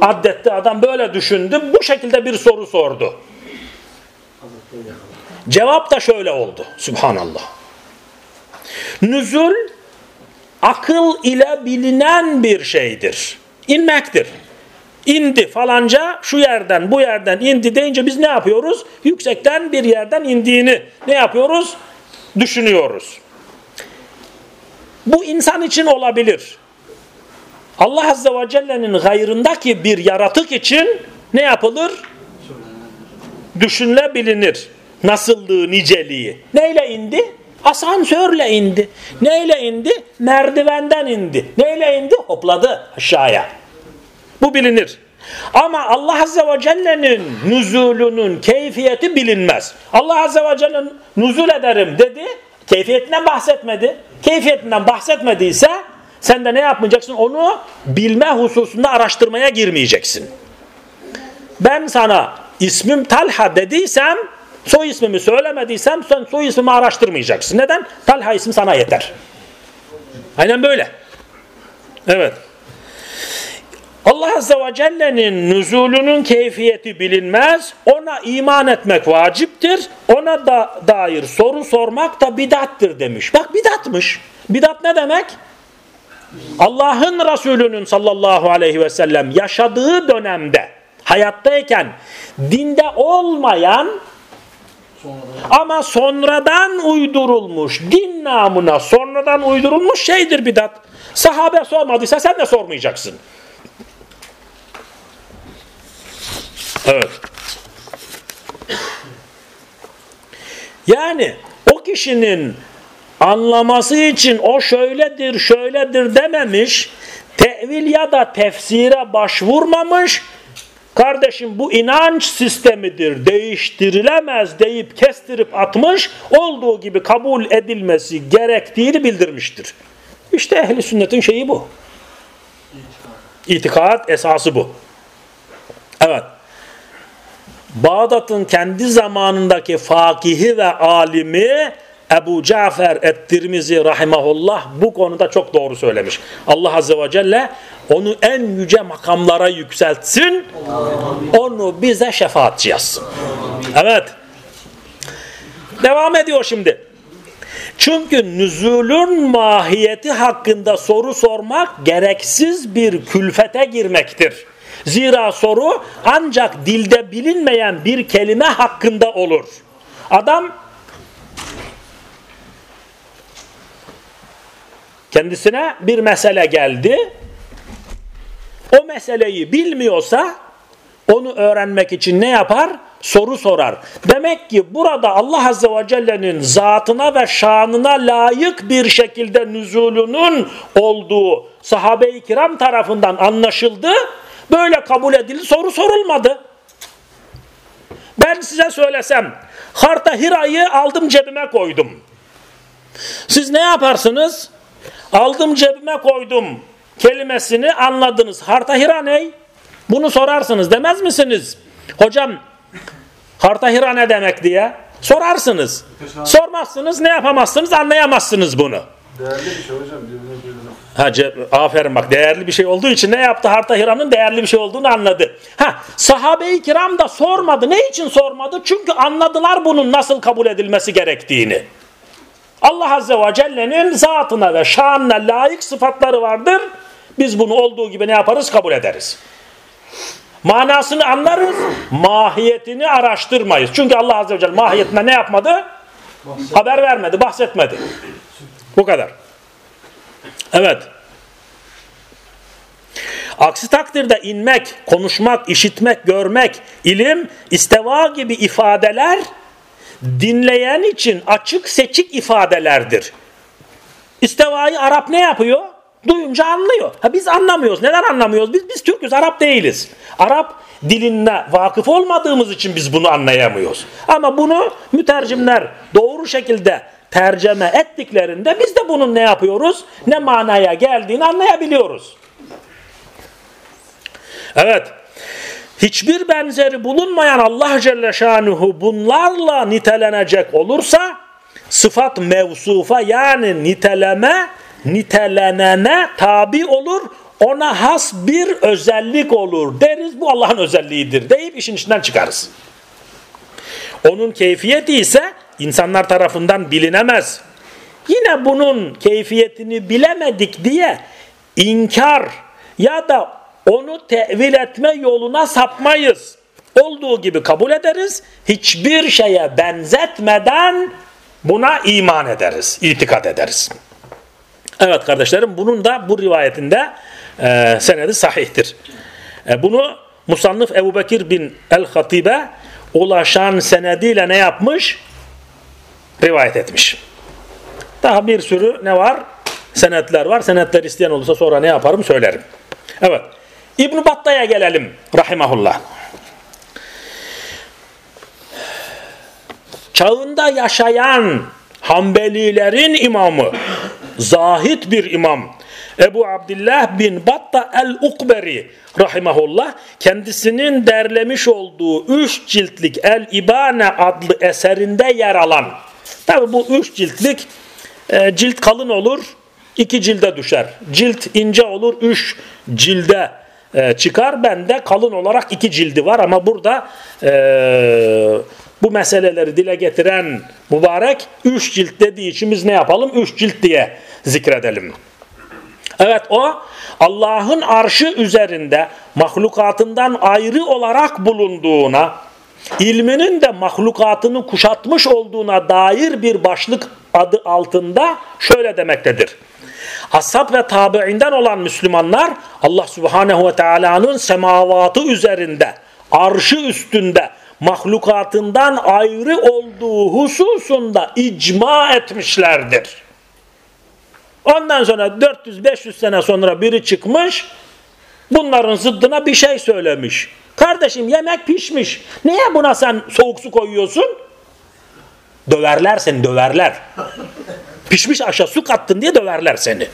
[SPEAKER 1] Addetti adam böyle düşündü. Bu şekilde bir soru sordu. Cevap da şöyle oldu. Subhanallah. Nüzul akıl ile bilinen bir şeydir. İnmektir. İndi falanca şu yerden bu yerden indi deyince biz ne yapıyoruz? Yüksekten bir yerden indiğini ne yapıyoruz? Düşünüyoruz. Bu insan için olabilir. Allah Azze ve Celle'nin gayrındaki bir yaratık için ne yapılır? Düşünülebilinir. Nasıllığı, niceliği. Neyle indi? Asansörle indi. Neyle indi? Merdivenden indi. Neyle indi? Hopladı aşağıya. Bu bilinir. Ama Allah Azze ve Celle'nin nüzulünün keyfiyeti bilinmez. Allah Azze ve Celle nüzul ederim dedi. Keyfiyetinden bahsetmedi. Keyfiyetinden bahsetmediyse sen de ne yapmayacaksın? Onu bilme hususunda araştırmaya girmeyeceksin. Ben sana ismim Talha dediysem soy ismimi söylemediysem sen soy ismimi araştırmayacaksın. Neden? Talha ismi sana yeter. Aynen böyle. Evet. Allah Azze ve Celle'nin nüzulünün keyfiyeti bilinmez. Ona iman etmek vaciptir. Ona da dair soru sormak da bidattır demiş. Bak bidatmış. Bidat ne demek? Allah'ın Resulü'nün sallallahu aleyhi ve sellem yaşadığı dönemde hayattayken dinde olmayan ama sonradan uydurulmuş din namına sonradan uydurulmuş şeydir bidat. Sahabe sormadıysa sen de sormayacaksın. Evet. Yani o kişinin anlaması için o şöyledir şöyledir dememiş, tevil ya da tefsire başvurmamış, kardeşim bu inanç sistemidir, değiştirilemez deyip kestirip atmış, olduğu gibi kabul edilmesi gerektiğini bildirmiştir. İşte ehli sünnetin şeyi bu. İtikat esası bu. Evet. Bağdat'ın kendi zamanındaki fakihi ve alimi Ebu Cafer et-Tirmizi rahimahullah bu konuda çok doğru söylemiş. Allah Azze ve Celle onu en yüce makamlara yükseltsin. Onu bize şefaatçi yazsın. Evet. Devam ediyor şimdi. Çünkü nüzulün mahiyeti hakkında soru sormak gereksiz bir külfete girmektir. Zira soru ancak dilde bilinmeyen bir kelime hakkında olur. Adam kendisine bir mesele geldi. O meseleyi bilmiyorsa onu öğrenmek için ne yapar? Soru sorar. Demek ki burada Allah Azze ve Celle'nin zatına ve şanına layık bir şekilde nüzulünün olduğu sahabe-i kiram tarafından anlaşıldı Böyle kabul edildi. Soru sorulmadı. Ben size söylesem Harta Hira'yı aldım cebime koydum. Siz ne yaparsınız? Aldım cebime koydum kelimesini anladınız. Harta Hira ne? Bunu sorarsınız demez misiniz? Hocam Harta Hira ne demek diye sorarsınız. Sormazsınız ne yapamazsınız anlayamazsınız bunu.
[SPEAKER 2] Değerli bir şey hocam.
[SPEAKER 1] Ha, aferin bak değerli bir şey olduğu için ne yaptı? Harta Hira'nın değerli bir şey olduğunu anladı. Ha, sahabe-i kiram da sormadı. Ne için sormadı? Çünkü anladılar bunun nasıl kabul edilmesi gerektiğini. Allah Azze ve Celle'nin zatına ve şanına layık sıfatları vardır. Biz bunu olduğu gibi ne yaparız? Kabul ederiz. Manasını anlarız, mahiyetini araştırmayız. Çünkü Allah Azze ve Celle mahiyetine ne yapmadı? Haber vermedi, bahsetmedi. Bu kadar. Evet. Aksi takdirde inmek, konuşmak, işitmek, görmek, ilim, isteva gibi ifadeler dinleyen için açık seçik ifadelerdir. İstevayı Arap ne yapıyor? Duyunca anlıyor. Ha biz anlamıyoruz. Neden anlamıyoruz? Biz biz Türk'üz, Arap değiliz. Arap diline vakıf olmadığımız için biz bunu anlayamıyoruz. Ama bunu mütercimler doğru şekilde tercüme ettiklerinde biz de bunun ne yapıyoruz? Ne manaya geldiğini anlayabiliyoruz. Evet. hiçbir benzeri bulunmayan Allah Celle Şanuhu bunlarla nitelenecek olursa sıfat mevsufa yani niteleme nitelenene tabi olur ona has bir özellik olur deriz bu Allah'ın özelliğidir deyip işin içinden çıkarız. Onun keyfiyeti ise insanlar tarafından bilinemez. Yine bunun keyfiyetini bilemedik diye inkar ya da onu tevil etme yoluna sapmayız. Olduğu gibi kabul ederiz. Hiçbir şeye benzetmeden buna iman ederiz, itikad ederiz. Evet kardeşlerim bunun da bu rivayetinde e, senedi sahihtir. E, bunu Musannıf Ebu Bekir bin El-Hatibe ulaşan senediyle ne yapmış? Rivayet etmiş. Daha bir sürü ne var? Senetler var. Senetler isteyen olursa sonra ne yaparım söylerim. Evet. İbn Batta'ya gelelim rahimahullah. Çağında yaşayan Hanbelilerin imamı, zahit bir imam Ebu Abdullah bin Batta el-Ukberi rahimahullah kendisinin derlemiş olduğu üç ciltlik El-İbane adlı eserinde yer alan tabi bu üç ciltlik e, cilt kalın olur iki cilde düşer. Cilt ince olur üç cilde e, çıkar. Bende kalın olarak iki cildi var ama burada e, bu meseleleri dile getiren mübarek üç cilt dediği için biz ne yapalım? Üç cilt diye zikredelim. Evet o Allah'ın arşı üzerinde mahlukatından ayrı olarak bulunduğuna, ilminin de mahlukatını kuşatmış olduğuna dair bir başlık adı altında şöyle demektedir. Ashab ve tabi'inden olan Müslümanlar Allah Subhanahu ve Teala'nın semavatı üzerinde, arşı üstünde mahlukatından ayrı olduğu hususunda icma etmişlerdir. Ondan sonra 400-500 sene sonra biri çıkmış bunların zıddına bir şey söylemiş. Kardeşim yemek pişmiş. Niye buna sen soğuk su koyuyorsun? Döverler seni döverler. Pişmiş aşağı su kattın diye döverler seni.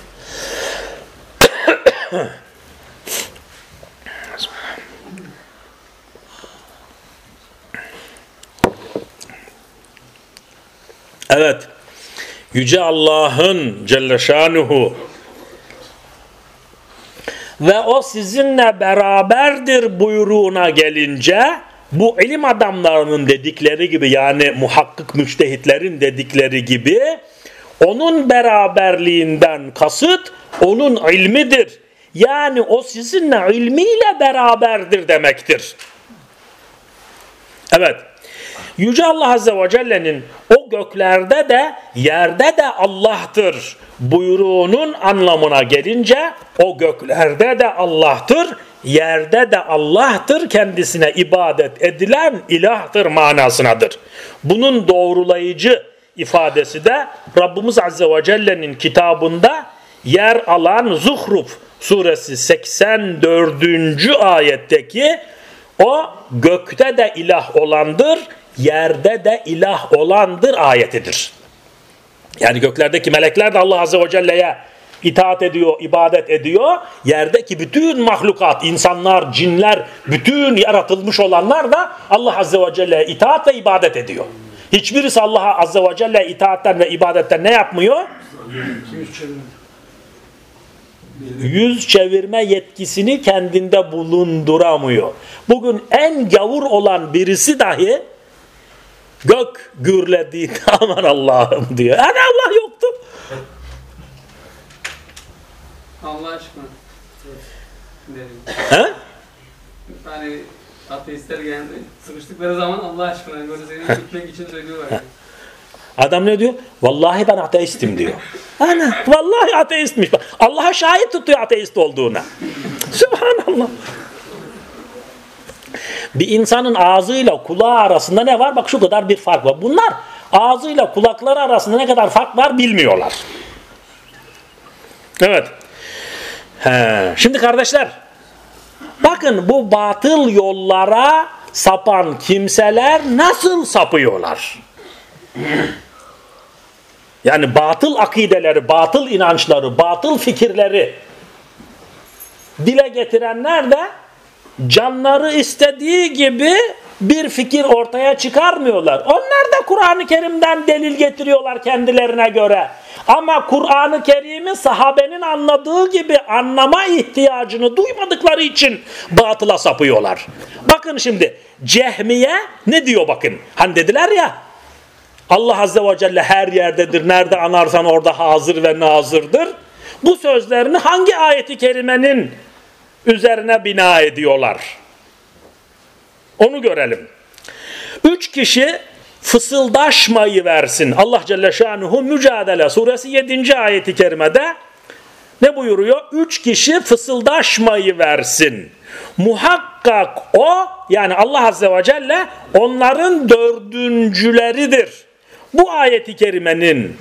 [SPEAKER 1] evet. Yüce Allah'ın Celle Şanuhu ve o sizinle beraberdir buyruğuna gelince bu ilim adamlarının dedikleri gibi yani muhakkık müştehitlerin dedikleri gibi onun beraberliğinden kasıt onun ilmidir. Yani o sizinle ilmiyle beraberdir demektir. Evet. Yüce Allah Azze ve Celle'nin o göklerde de yerde de Allah'tır buyruğunun anlamına gelince o göklerde de Allah'tır, yerde de Allah'tır kendisine ibadet edilen ilahtır manasınadır. Bunun doğrulayıcı ifadesi de Rabbimiz Azze ve Celle'nin kitabında yer alan Zuhruf suresi 84. ayetteki o gökte de ilah olandır, yerde de ilah olandır ayetidir. Yani göklerdeki melekler de Allah Azze ve Celle'ye itaat ediyor, ibadet ediyor. Yerdeki bütün mahlukat, insanlar, cinler, bütün yaratılmış olanlar da Allah Azze ve Celle'ye itaat ve ibadet ediyor. Hiçbirisi Allah Azze ve Celle itaatten ve ibadetten ne yapmıyor? Yüz çevirme yetkisini kendinde bulunduramıyor. Bugün en gavur olan birisi dahi gök gürlediğinde aman Allah'ım diyor. Hani Allah yoktu.
[SPEAKER 2] Allah aşkına.
[SPEAKER 1] He?
[SPEAKER 2] Hani ateistler geldi. Sıkıştıkları zaman Allah aşkına böyle seni gitmek için söylüyorlar.
[SPEAKER 1] Adam ne diyor? Vallahi ben ateistim diyor. Ana, vallahi ateistmiş. Allah'a şahit tutuyor ateist olduğuna. Subhanallah. Bir insanın ağzıyla kulağı arasında ne var? Bak şu kadar bir fark var. Bunlar ağzıyla kulakları arasında ne kadar fark var bilmiyorlar. Evet. He. Şimdi kardeşler bakın bu batıl yollara sapan kimseler nasıl sapıyorlar? Yani batıl akideleri, batıl inançları, batıl fikirleri dile getirenler de canları istediği gibi bir fikir ortaya çıkarmıyorlar. Onlar da Kur'an-ı Kerim'den delil getiriyorlar kendilerine göre. Ama Kur'an-ı Kerim'i sahabenin anladığı gibi anlama ihtiyacını duymadıkları için batıla sapıyorlar. Bakın şimdi Cehmiye ne diyor bakın. Hani dediler ya Allah Azze ve Celle her yerdedir. Nerede anarsan orada hazır ve nazırdır. Bu sözlerini hangi ayeti kerimenin üzerine bina ediyorlar? Onu görelim. Üç kişi fısıldaşmayı versin. Allah Celle Şanuhu Mücadele suresi 7. ayeti kerimede ne buyuruyor? Üç kişi fısıldaşmayı versin. Muhakkak o yani Allah Azze ve Celle onların dördüncüleridir. Bu ayeti kerimenin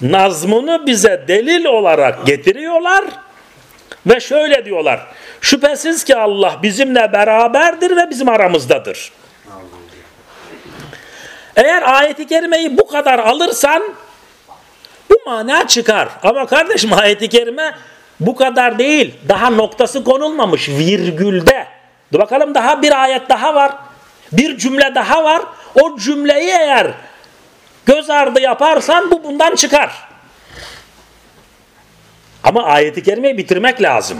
[SPEAKER 1] nazmını bize delil olarak getiriyorlar ve şöyle diyorlar. Şüphesiz ki Allah bizimle beraberdir ve bizim aramızdadır. Eğer ayeti kerimeyi bu kadar alırsan bu mana çıkar. Ama kardeşim ayeti kerime bu kadar değil. Daha noktası konulmamış virgülde. Dur bakalım daha bir ayet daha var. Bir cümle daha var. O cümleyi eğer göz ardı yaparsan bu bundan çıkar. Ama ayeti kerimeyi bitirmek lazım.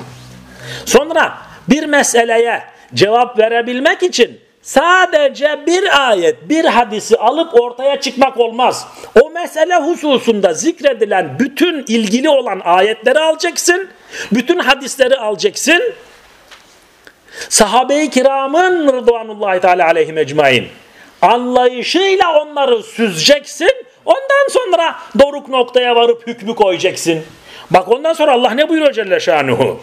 [SPEAKER 1] Sonra bir meseleye cevap verebilmek için sadece bir ayet, bir hadisi alıp ortaya çıkmak olmaz. O mesele hususunda zikredilen bütün ilgili olan ayetleri alacaksın, bütün hadisleri alacaksın. Sahabe-i kiramın rıdvanullahi teala aleyhim ecmain anlayışıyla onları süzeceksin. Ondan sonra doruk noktaya varıp hükmü koyacaksın. Bak ondan sonra Allah ne buyuruyor Celle Şanuhu?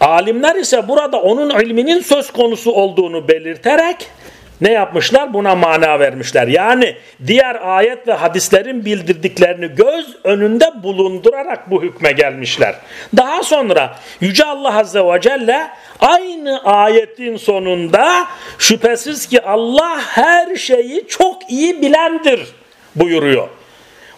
[SPEAKER 1] Alimler ise burada onun ilminin söz konusu olduğunu belirterek ne yapmışlar? Buna mana vermişler. Yani diğer ayet ve hadislerin bildirdiklerini göz önünde bulundurarak bu hükme gelmişler. Daha sonra Yüce Allah Azze ve Celle aynı ayetin sonunda şüphesiz ki Allah her şeyi çok iyi bilendir buyuruyor.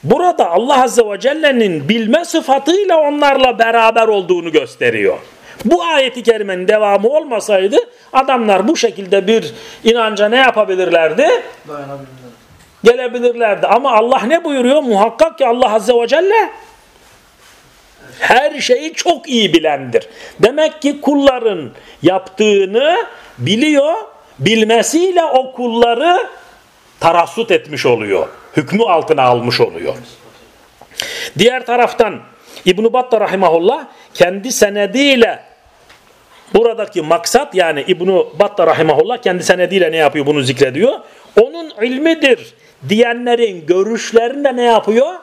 [SPEAKER 1] Burada Allah Azze ve Celle'nin bilme sıfatıyla onlarla beraber olduğunu gösteriyor. Bu ayeti kerimenin devamı olmasaydı adamlar bu şekilde bir inanca ne yapabilirlerdi? Gelebilirlerdi. Ama Allah ne buyuruyor? Muhakkak ki Allah Azze ve Celle her şeyi çok iyi bilendir. Demek ki kulların yaptığını biliyor, bilmesiyle o kulları tarassut etmiş oluyor. Hükmü altına almış oluyor. Diğer taraftan İbn-i Battah Rahimahullah kendi senediyle buradaki maksat yani İbn-i Battah Rahimahullah kendi senediyle ne yapıyor bunu zikrediyor. Onun ilmidir diyenlerin görüşlerini de ne yapıyor?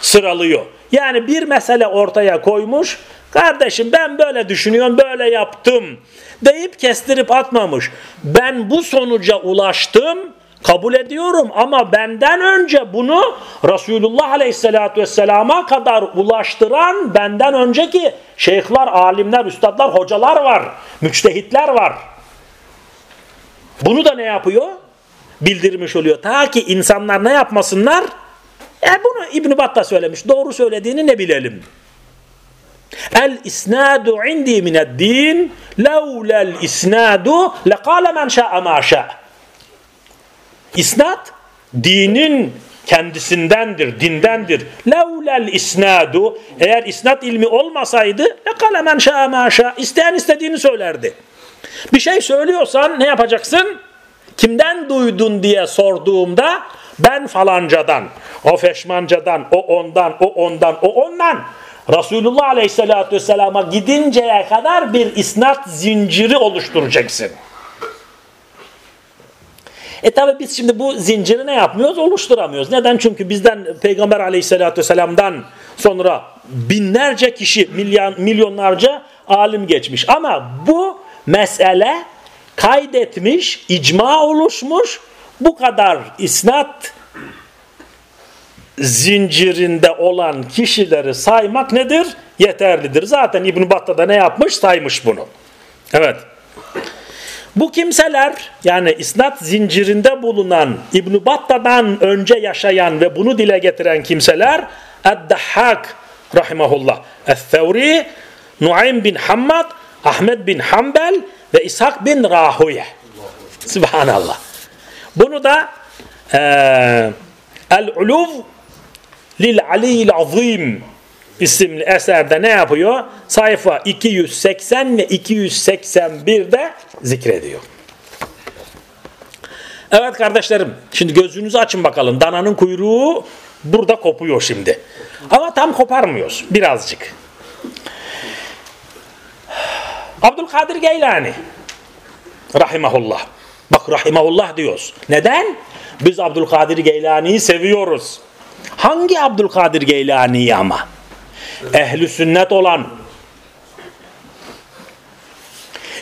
[SPEAKER 1] Sıralıyor. Yani bir mesele ortaya koymuş. Kardeşim ben böyle düşünüyorum, böyle yaptım deyip kestirip atmamış. Ben bu sonuca ulaştım, kabul ediyorum ama benden önce bunu Resulullah Aleyhisselatü Vesselam'a kadar ulaştıran benden önceki şeyhler, alimler, üstadlar, hocalar var, müçtehitler var. Bunu da ne yapıyor? Bildirmiş oluyor. Ta ki insanlar ne yapmasınlar? E bunu İbn Battah söylemiş. Doğru söylediğini ne bilelim? El isnadu indi mined din levlel isnadu lekale men şa'a ma şa'a. İsnat dinin kendisindendir, dindendir. Levlel isnadu eğer isnat ilmi olmasaydı lekale men şa'a ma şa'a. İsteyen istediğini söylerdi. Bir şey söylüyorsan ne yapacaksın? Kimden duydun diye sorduğumda ben falancadan, o feşmancadan, o ondan, o ondan, o ondan. Resulullah Aleyhisselatü Vesselam'a gidinceye kadar bir isnat zinciri oluşturacaksın. E tabi biz şimdi bu zinciri ne yapmıyoruz? Oluşturamıyoruz. Neden? Çünkü bizden Peygamber Aleyhisselatü Vesselam'dan sonra binlerce kişi, milyon, milyonlarca alim geçmiş. Ama bu mesele kaydetmiş, icma oluşmuş. Bu kadar isnat zincirinde olan kişileri saymak nedir? Yeterlidir. Zaten İbn Battah da ne yapmış? Saymış bunu. Evet. Bu kimseler yani isnat zincirinde bulunan İbn Battah'dan önce yaşayan ve bunu dile getiren kimseler Eddahhak rahimahullah, Es-Sevri, Nuaym bin Hammad, Ahmet bin Hanbel ve İshak bin Rahuye. Subhanallah. Bunu da e, El-Uluv lil Ali'l Azim isimli eserde ne yapıyor? Sayfa 280 ve 281'de zikrediyor. Evet kardeşlerim, şimdi gözünüzü açın bakalım. Dananın kuyruğu burada kopuyor şimdi. Ama tam koparmıyoruz, birazcık. Abdülkadir Geylani rahimahullah. Bak rahimahullah diyoruz. Neden? Biz Abdülkadir Geylani'yi seviyoruz. Hangi Abdülkadir Geylani'yi ama? Ehli sünnet olan,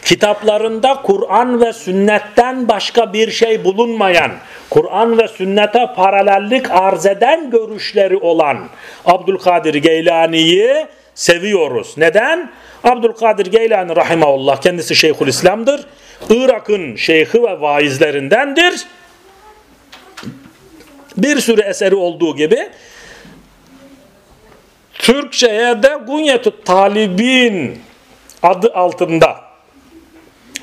[SPEAKER 1] kitaplarında Kur'an ve sünnetten başka bir şey bulunmayan, Kur'an ve sünnete paralellik arz eden görüşleri olan Abdülkadir Geylani'yi seviyoruz. Neden? Abdülkadir Geylani rahimahullah kendisi Şeyhülislam'dır. Irak'ın şeyhi ve vaizlerindendir. Bir sürü eseri olduğu gibi Türkçe'ye de Gunyetü Talibin adı altında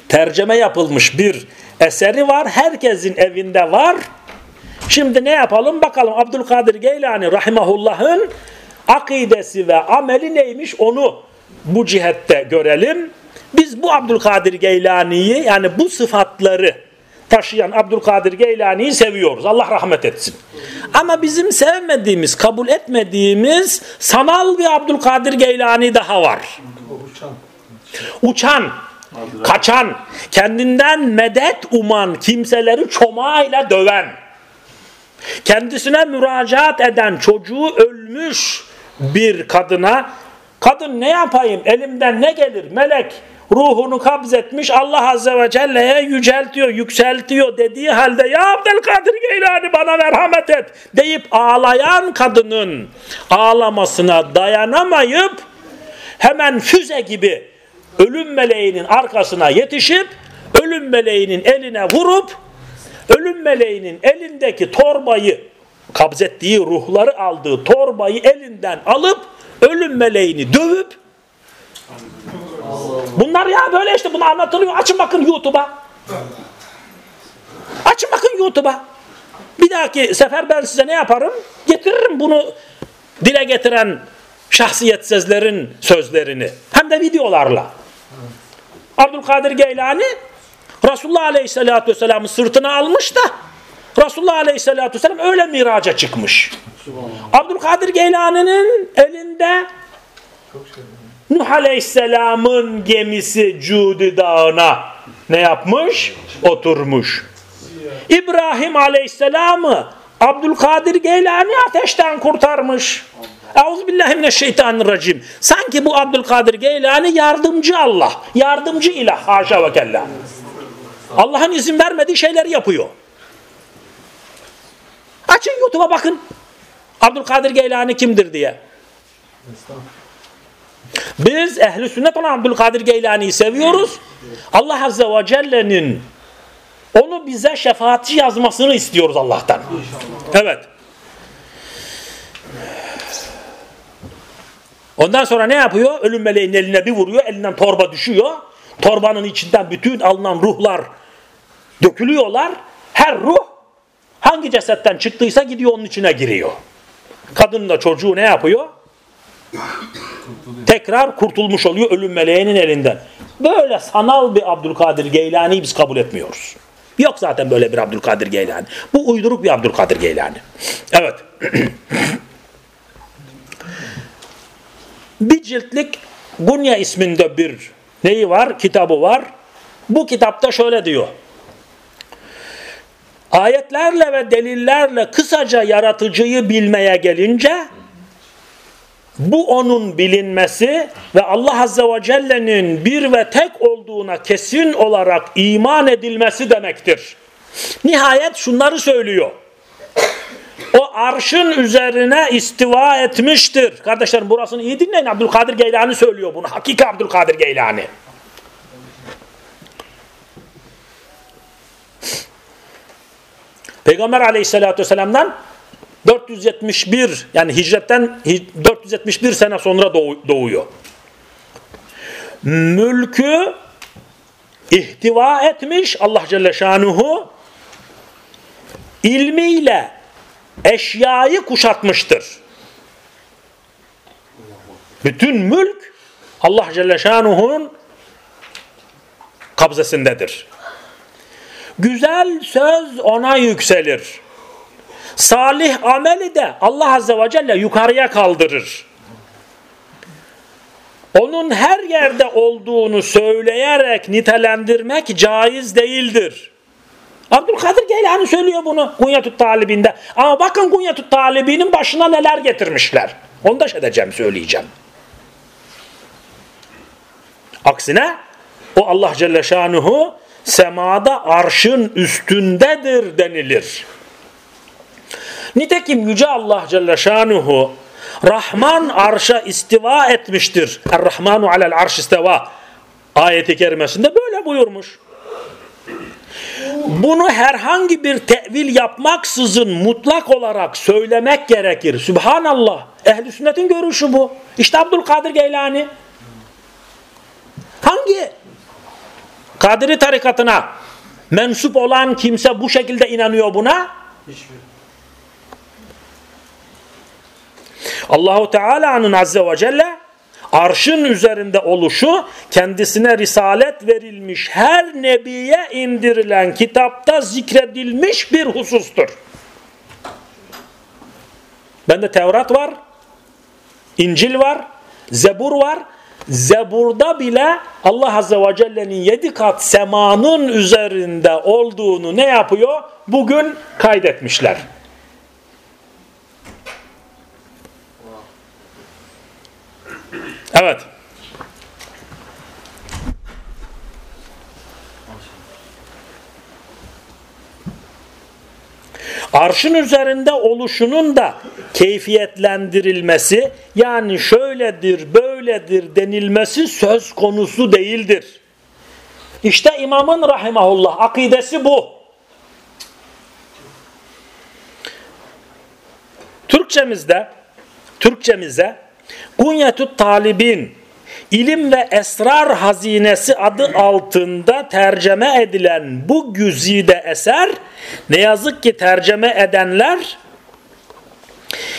[SPEAKER 1] tercüme yapılmış bir eseri var. Herkesin evinde var. Şimdi ne yapalım bakalım Abdülkadir Geylani Rahimahullah'ın akidesi ve ameli neymiş onu bu cihette görelim. Biz bu Abdülkadir Geylani'yi yani bu sıfatları taşıyan Abdülkadir Geylani'yi seviyoruz. Allah rahmet etsin. Ama bizim sevmediğimiz, kabul etmediğimiz sanal bir Abdülkadir Geylani daha var. Uçan, kaçan, kendinden medet uman kimseleri çomağıyla döven, kendisine müracaat eden çocuğu ölmüş bir kadına kadın ne yapayım elimden ne gelir melek ruhunu kabzetmiş Allah Azze ve Celle'ye yüceltiyor, yükseltiyor dediği halde ya Abdülkadir Geylani bana merhamet et deyip ağlayan kadının ağlamasına dayanamayıp hemen füze gibi ölüm meleğinin arkasına yetişip ölüm meleğinin eline vurup ölüm meleğinin elindeki torbayı kabzettiği ruhları aldığı torbayı elinden alıp ölüm meleğini dövüp bunlar ya böyle işte bunu anlatılıyor. Açın bakın YouTube'a. Açın bakın YouTube'a. Bir dahaki sefer ben size ne yaparım? Getiririm bunu dile getiren şahsiyetsizlerin sözlerini. Hem de videolarla. Abdülkadir Geylani Resulullah Aleyhisselatü Vesselam'ı sırtına almış da Resulullah Aleyhisselatü Vesselam öyle miraca çıkmış. Abdülkadir Geylani'nin elinde Nuh Aleyhisselam'ın gemisi Cudi Dağı'na ne yapmış? Oturmuş. İbrahim Aleyhisselam'ı Abdülkadir Geylani ateşten kurtarmış. Euzubillahimineşşeytanirracim. Sanki bu Abdülkadir Geylani yardımcı Allah, yardımcı ilah haşa ve kella. Allah'ın izin vermediği şeyleri yapıyor. Açın YouTube'a bakın. Abdülkadir Geylani kimdir diye. Biz ehli sünnet olan Abdülkadir Geylani'yi seviyoruz. Allah Azze ve Celle'nin onu bize şefaatçi yazmasını istiyoruz Allah'tan. Evet. Ondan sonra ne yapıyor? Ölüm meleğinin eline bir vuruyor. Elinden torba düşüyor. Torbanın içinden bütün alınan ruhlar dökülüyorlar. Her ruh hangi cesetten çıktıysa gidiyor onun içine giriyor. Kadınla çocuğu ne yapıyor? Tekrar kurtulmuş oluyor ölüm meleğinin elinden. Böyle sanal bir Abdülkadir Geylani'yi biz kabul etmiyoruz. Yok zaten böyle bir Abdülkadir Geylani. Bu uyduruk bir Abdülkadir Geylani. Evet. bir ciltlik Gunya isminde bir neyi var? Kitabı var. Bu kitapta şöyle diyor. Ayetlerle ve delillerle kısaca yaratıcıyı bilmeye gelince bu onun bilinmesi ve Allah Azze ve Celle'nin bir ve tek olduğuna kesin olarak iman edilmesi demektir. Nihayet şunları söylüyor. O arşın üzerine istiva etmiştir. Kardeşlerim burasını iyi dinleyin. Abdülkadir Geylani söylüyor bunu. Hakiki Abdülkadir Geylani. Peygamber aleyhissalatü vesselam'dan 471 yani hicretten 471 sene sonra doğuyor. mülkü ihtiva etmiş Allah Celle Şanuhu ilmiyle eşyayı kuşatmıştır. Bütün mülk Allah Celle Şanuhu'nun kabzesindedir. Güzel söz ona yükselir. Salih ameli de Allah Azze ve Celle yukarıya kaldırır. Onun her yerde olduğunu söyleyerek nitelendirmek caiz değildir. Abdülkadir Geylani söylüyor bunu Kunyatut Talibi'nde. Ama bakın Kunyatut Talibi'nin başına neler getirmişler. Onu da edeceğim, söyleyeceğim. Aksine o Allah Celle Şanuhu semada arşın üstündedir denilir. Nitekim Yüce Allah Celle Şanuhu Rahman arşa istiva etmiştir. Er-Rahmanu alel arş istiva. Ayeti kerimesinde böyle buyurmuş. Bunu herhangi bir tevil yapmaksızın mutlak olarak söylemek gerekir. Sübhanallah. Ehl-i sünnetin görüşü bu. İşte Abdülkadir Geylani. Hangi Kadiri tarikatına mensup olan kimse bu şekilde inanıyor buna? Hiçbir. Allahu Teala'nın azze ve celle arşın üzerinde oluşu kendisine risalet verilmiş her nebiye indirilen kitapta zikredilmiş bir husustur. Bende Tevrat var, İncil var, Zebur var. Zebur'da bile Allah Azze ve Celle'nin yedi kat semanın üzerinde olduğunu ne yapıyor? Bugün kaydetmişler. Evet. Arşın üzerinde oluşunun da keyfiyetlendirilmesi yani şöyledir böyledir denilmesi söz konusu değildir. İşte imamın rahimahullah akidesi bu. Türkçemizde Türkçemize Kunyetut Talibin ilim ve esrar hazinesi adı altında tercüme edilen bu güzide eser ne yazık ki tercüme edenler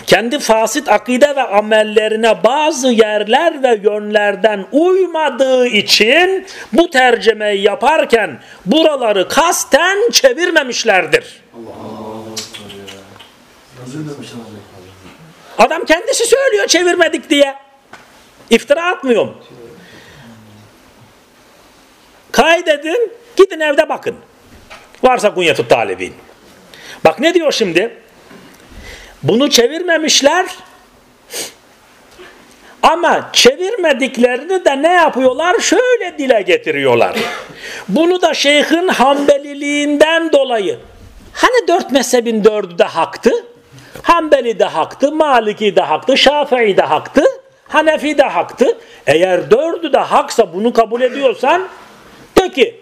[SPEAKER 1] kendi fasit akide ve amellerine bazı yerler ve yönlerden uymadığı için bu tercümeyi yaparken buraları kasten çevirmemişlerdir. Adam kendisi söylüyor çevirmedik diye. İftira atmıyorum. Kaydedin, gidin evde bakın. Varsa kunyetut talibin. Bak ne diyor şimdi? Bunu çevirmemişler. Ama çevirmediklerini de ne yapıyorlar? Şöyle dile getiriyorlar. Bunu da şeyhin Hanbeliliğinden dolayı. Hani dört mezhebin dördü de haktı? Hanbeli de haktı, Maliki de haktı, Şafii de haktı, Hanefi de haktı. Eğer dördü de haksa bunu kabul ediyorsan de ki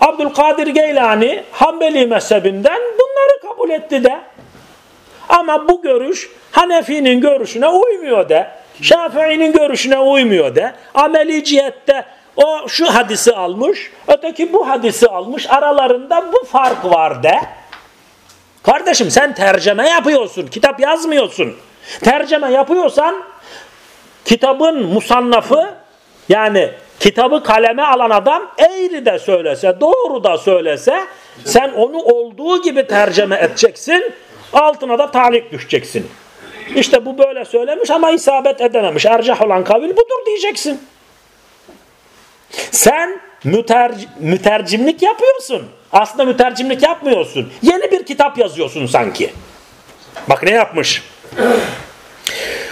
[SPEAKER 1] Abdülkadir Geylani Hanbeli mezhebinden bunları kabul etti de. Ama bu görüş Hanefi'nin görüşüne uymuyor de. Şafii'nin görüşüne uymuyor de. Ameli cihette o şu hadisi almış, öteki bu hadisi almış. Aralarında bu fark var de. Kardeşim sen tercüme yapıyorsun, kitap yazmıyorsun. Tercüme yapıyorsan kitabın musannafı yani kitabı kaleme alan adam eğri de söylese, doğru da söylese sen onu olduğu gibi tercüme edeceksin. Altına da talik düşeceksin. İşte bu böyle söylemiş ama isabet edememiş. Ercah olan kavil budur diyeceksin. Sen müterc mütercimlik yapıyorsun. Aslında mütercimlik yapmıyorsun. Yeni bir kitap yazıyorsun sanki. Bak ne yapmış.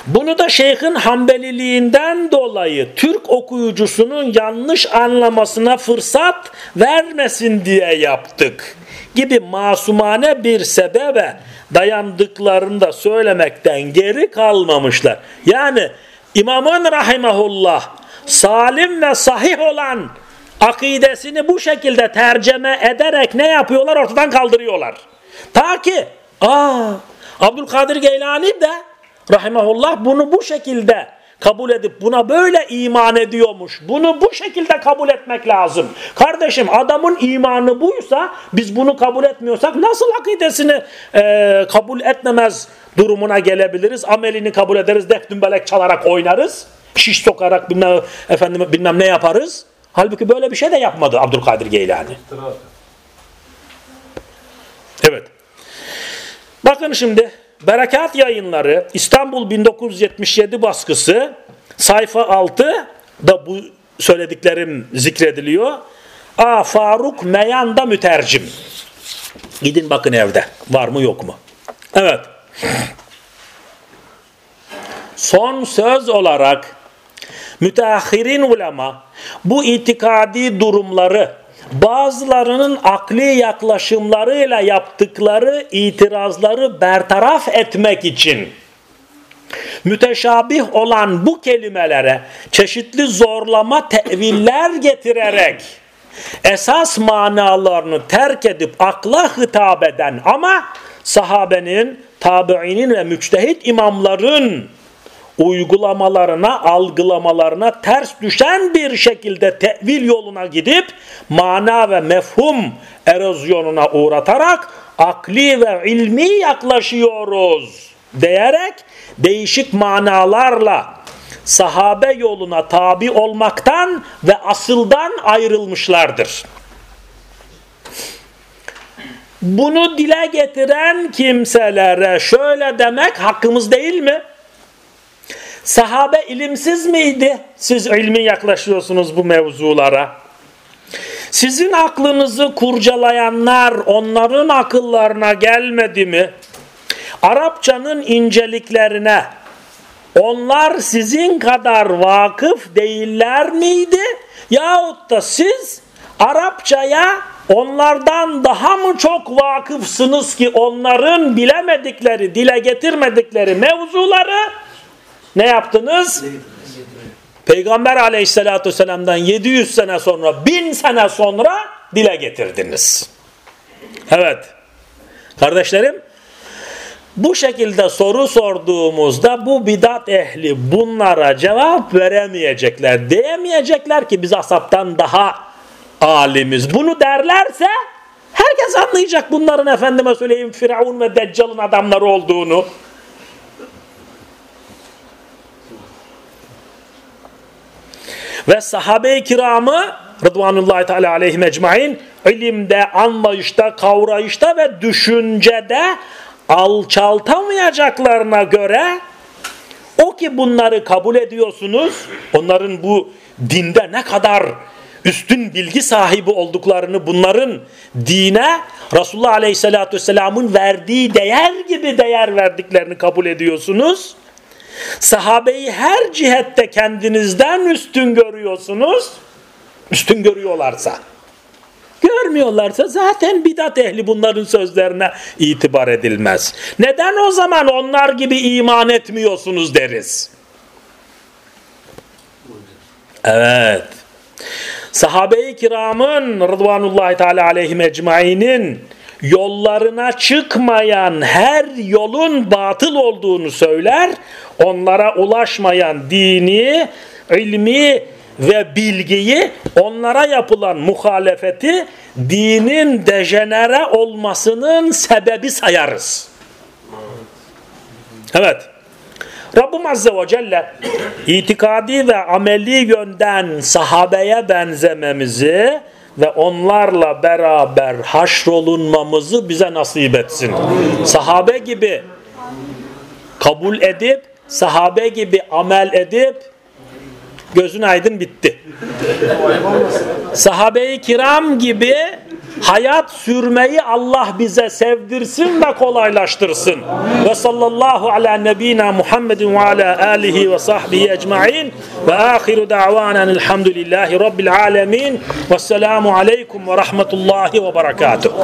[SPEAKER 1] Bunu da şeyhin Hanbeliliğinden dolayı Türk okuyucusunun yanlış anlamasına fırsat vermesin diye yaptık gibi masumane bir sebebe dayandıklarında söylemekten geri kalmamışlar. Yani İmamın Rahimahullah salim ve sahih olan akidesini bu şekilde tercüme ederek ne yapıyorlar? Ortadan kaldırıyorlar. Ta ki aa, Abdülkadir Geylani de rahimahullah bunu bu şekilde kabul edip buna böyle iman ediyormuş. Bunu bu şekilde kabul etmek lazım. Kardeşim adamın imanı buysa biz bunu kabul etmiyorsak nasıl akidesini e, kabul etmemez durumuna gelebiliriz. Amelini kabul ederiz. Defnümbelek çalarak oynarız. Şiş sokarak bilmem, efendim, bilmem ne yaparız. Halbuki böyle bir şey de yapmadı Abdülkadir Geylani. Evet. Bakın şimdi Berekat Yayınları İstanbul 1977 baskısı sayfa 6 da bu söylediklerim zikrediliyor. A Faruk Meyan'da mütercim. Gidin bakın evde var mı yok mu? Evet. Son söz olarak müteahhirin ulema bu itikadi durumları bazılarının akli yaklaşımlarıyla yaptıkları itirazları bertaraf etmek için müteşabih olan bu kelimelere çeşitli zorlama teviller getirerek esas manalarını terk edip akla hitap eden ama sahabenin, tabiinin ve müçtehit imamların uygulamalarına, algılamalarına ters düşen bir şekilde tevil yoluna gidip mana ve mefhum erozyonuna uğratarak akli ve ilmi yaklaşıyoruz diyerek değişik manalarla sahabe yoluna tabi olmaktan ve asıldan ayrılmışlardır. Bunu dile getiren kimselere şöyle demek hakkımız değil mi? Sahabe ilimsiz miydi? Siz ilmi yaklaşıyorsunuz bu mevzulara. Sizin aklınızı kurcalayanlar onların akıllarına gelmedi mi? Arapçanın inceliklerine onlar sizin kadar vakıf değiller miydi? Yahut da siz Arapçaya onlardan daha mı çok vakıfsınız ki onların bilemedikleri, dile getirmedikleri mevzuları ne yaptınız? Peygamber aleyhissalatü vesselam'dan 700 sene sonra, 1000 sene sonra dile getirdiniz. Evet. Kardeşlerim, bu şekilde soru sorduğumuzda bu bidat ehli bunlara cevap veremeyecekler. Diyemeyecekler ki biz asaptan daha alimiz. Bunu derlerse herkes anlayacak bunların efendime söyleyeyim Firavun ve Deccal'ın adamları olduğunu. Ve sahabe-i kiramı Rıdvanullahi Teala aleyhim ecmain ilimde, anlayışta, kavrayışta ve düşüncede alçaltamayacaklarına göre o ki bunları kabul ediyorsunuz, onların bu dinde ne kadar üstün bilgi sahibi olduklarını, bunların dine Resulullah Aleyhisselatü Vesselam'ın verdiği değer gibi değer verdiklerini kabul ediyorsunuz. Sahabeyi her cihette kendinizden üstün görüyorsunuz. Üstün görüyorlarsa. Görmüyorlarsa zaten bidat ehli bunların sözlerine itibar edilmez. Neden o zaman onlar gibi iman etmiyorsunuz deriz. Evet. Sahabe-i kiramın Rıdvanullahi Teala aleyhim ecmainin yollarına çıkmayan her yolun batıl olduğunu söyler. Onlara ulaşmayan dini, ilmi ve bilgiyi onlara yapılan muhalefeti dinin dejenere olmasının sebebi sayarız. Evet. Rabbim Azze ve Celle itikadi ve ameli yönden sahabeye benzememizi ve onlarla beraber haşrolunmamızı bize nasip etsin. Sahabe gibi kabul edip, sahabe gibi amel edip, gözün aydın bitti. Sahabe-i kiram gibi hayat sürmeyi Allah bize sevdirsin ve kolaylaştırsın. Ve sallallahu ala nebina Muhammedin ve ala alihi ve sahbihi ecma'in ve ahiru da'vanen elhamdülillahi rabbil alemin ve selamu aleykum ve rahmetullahi ve berekatuhu.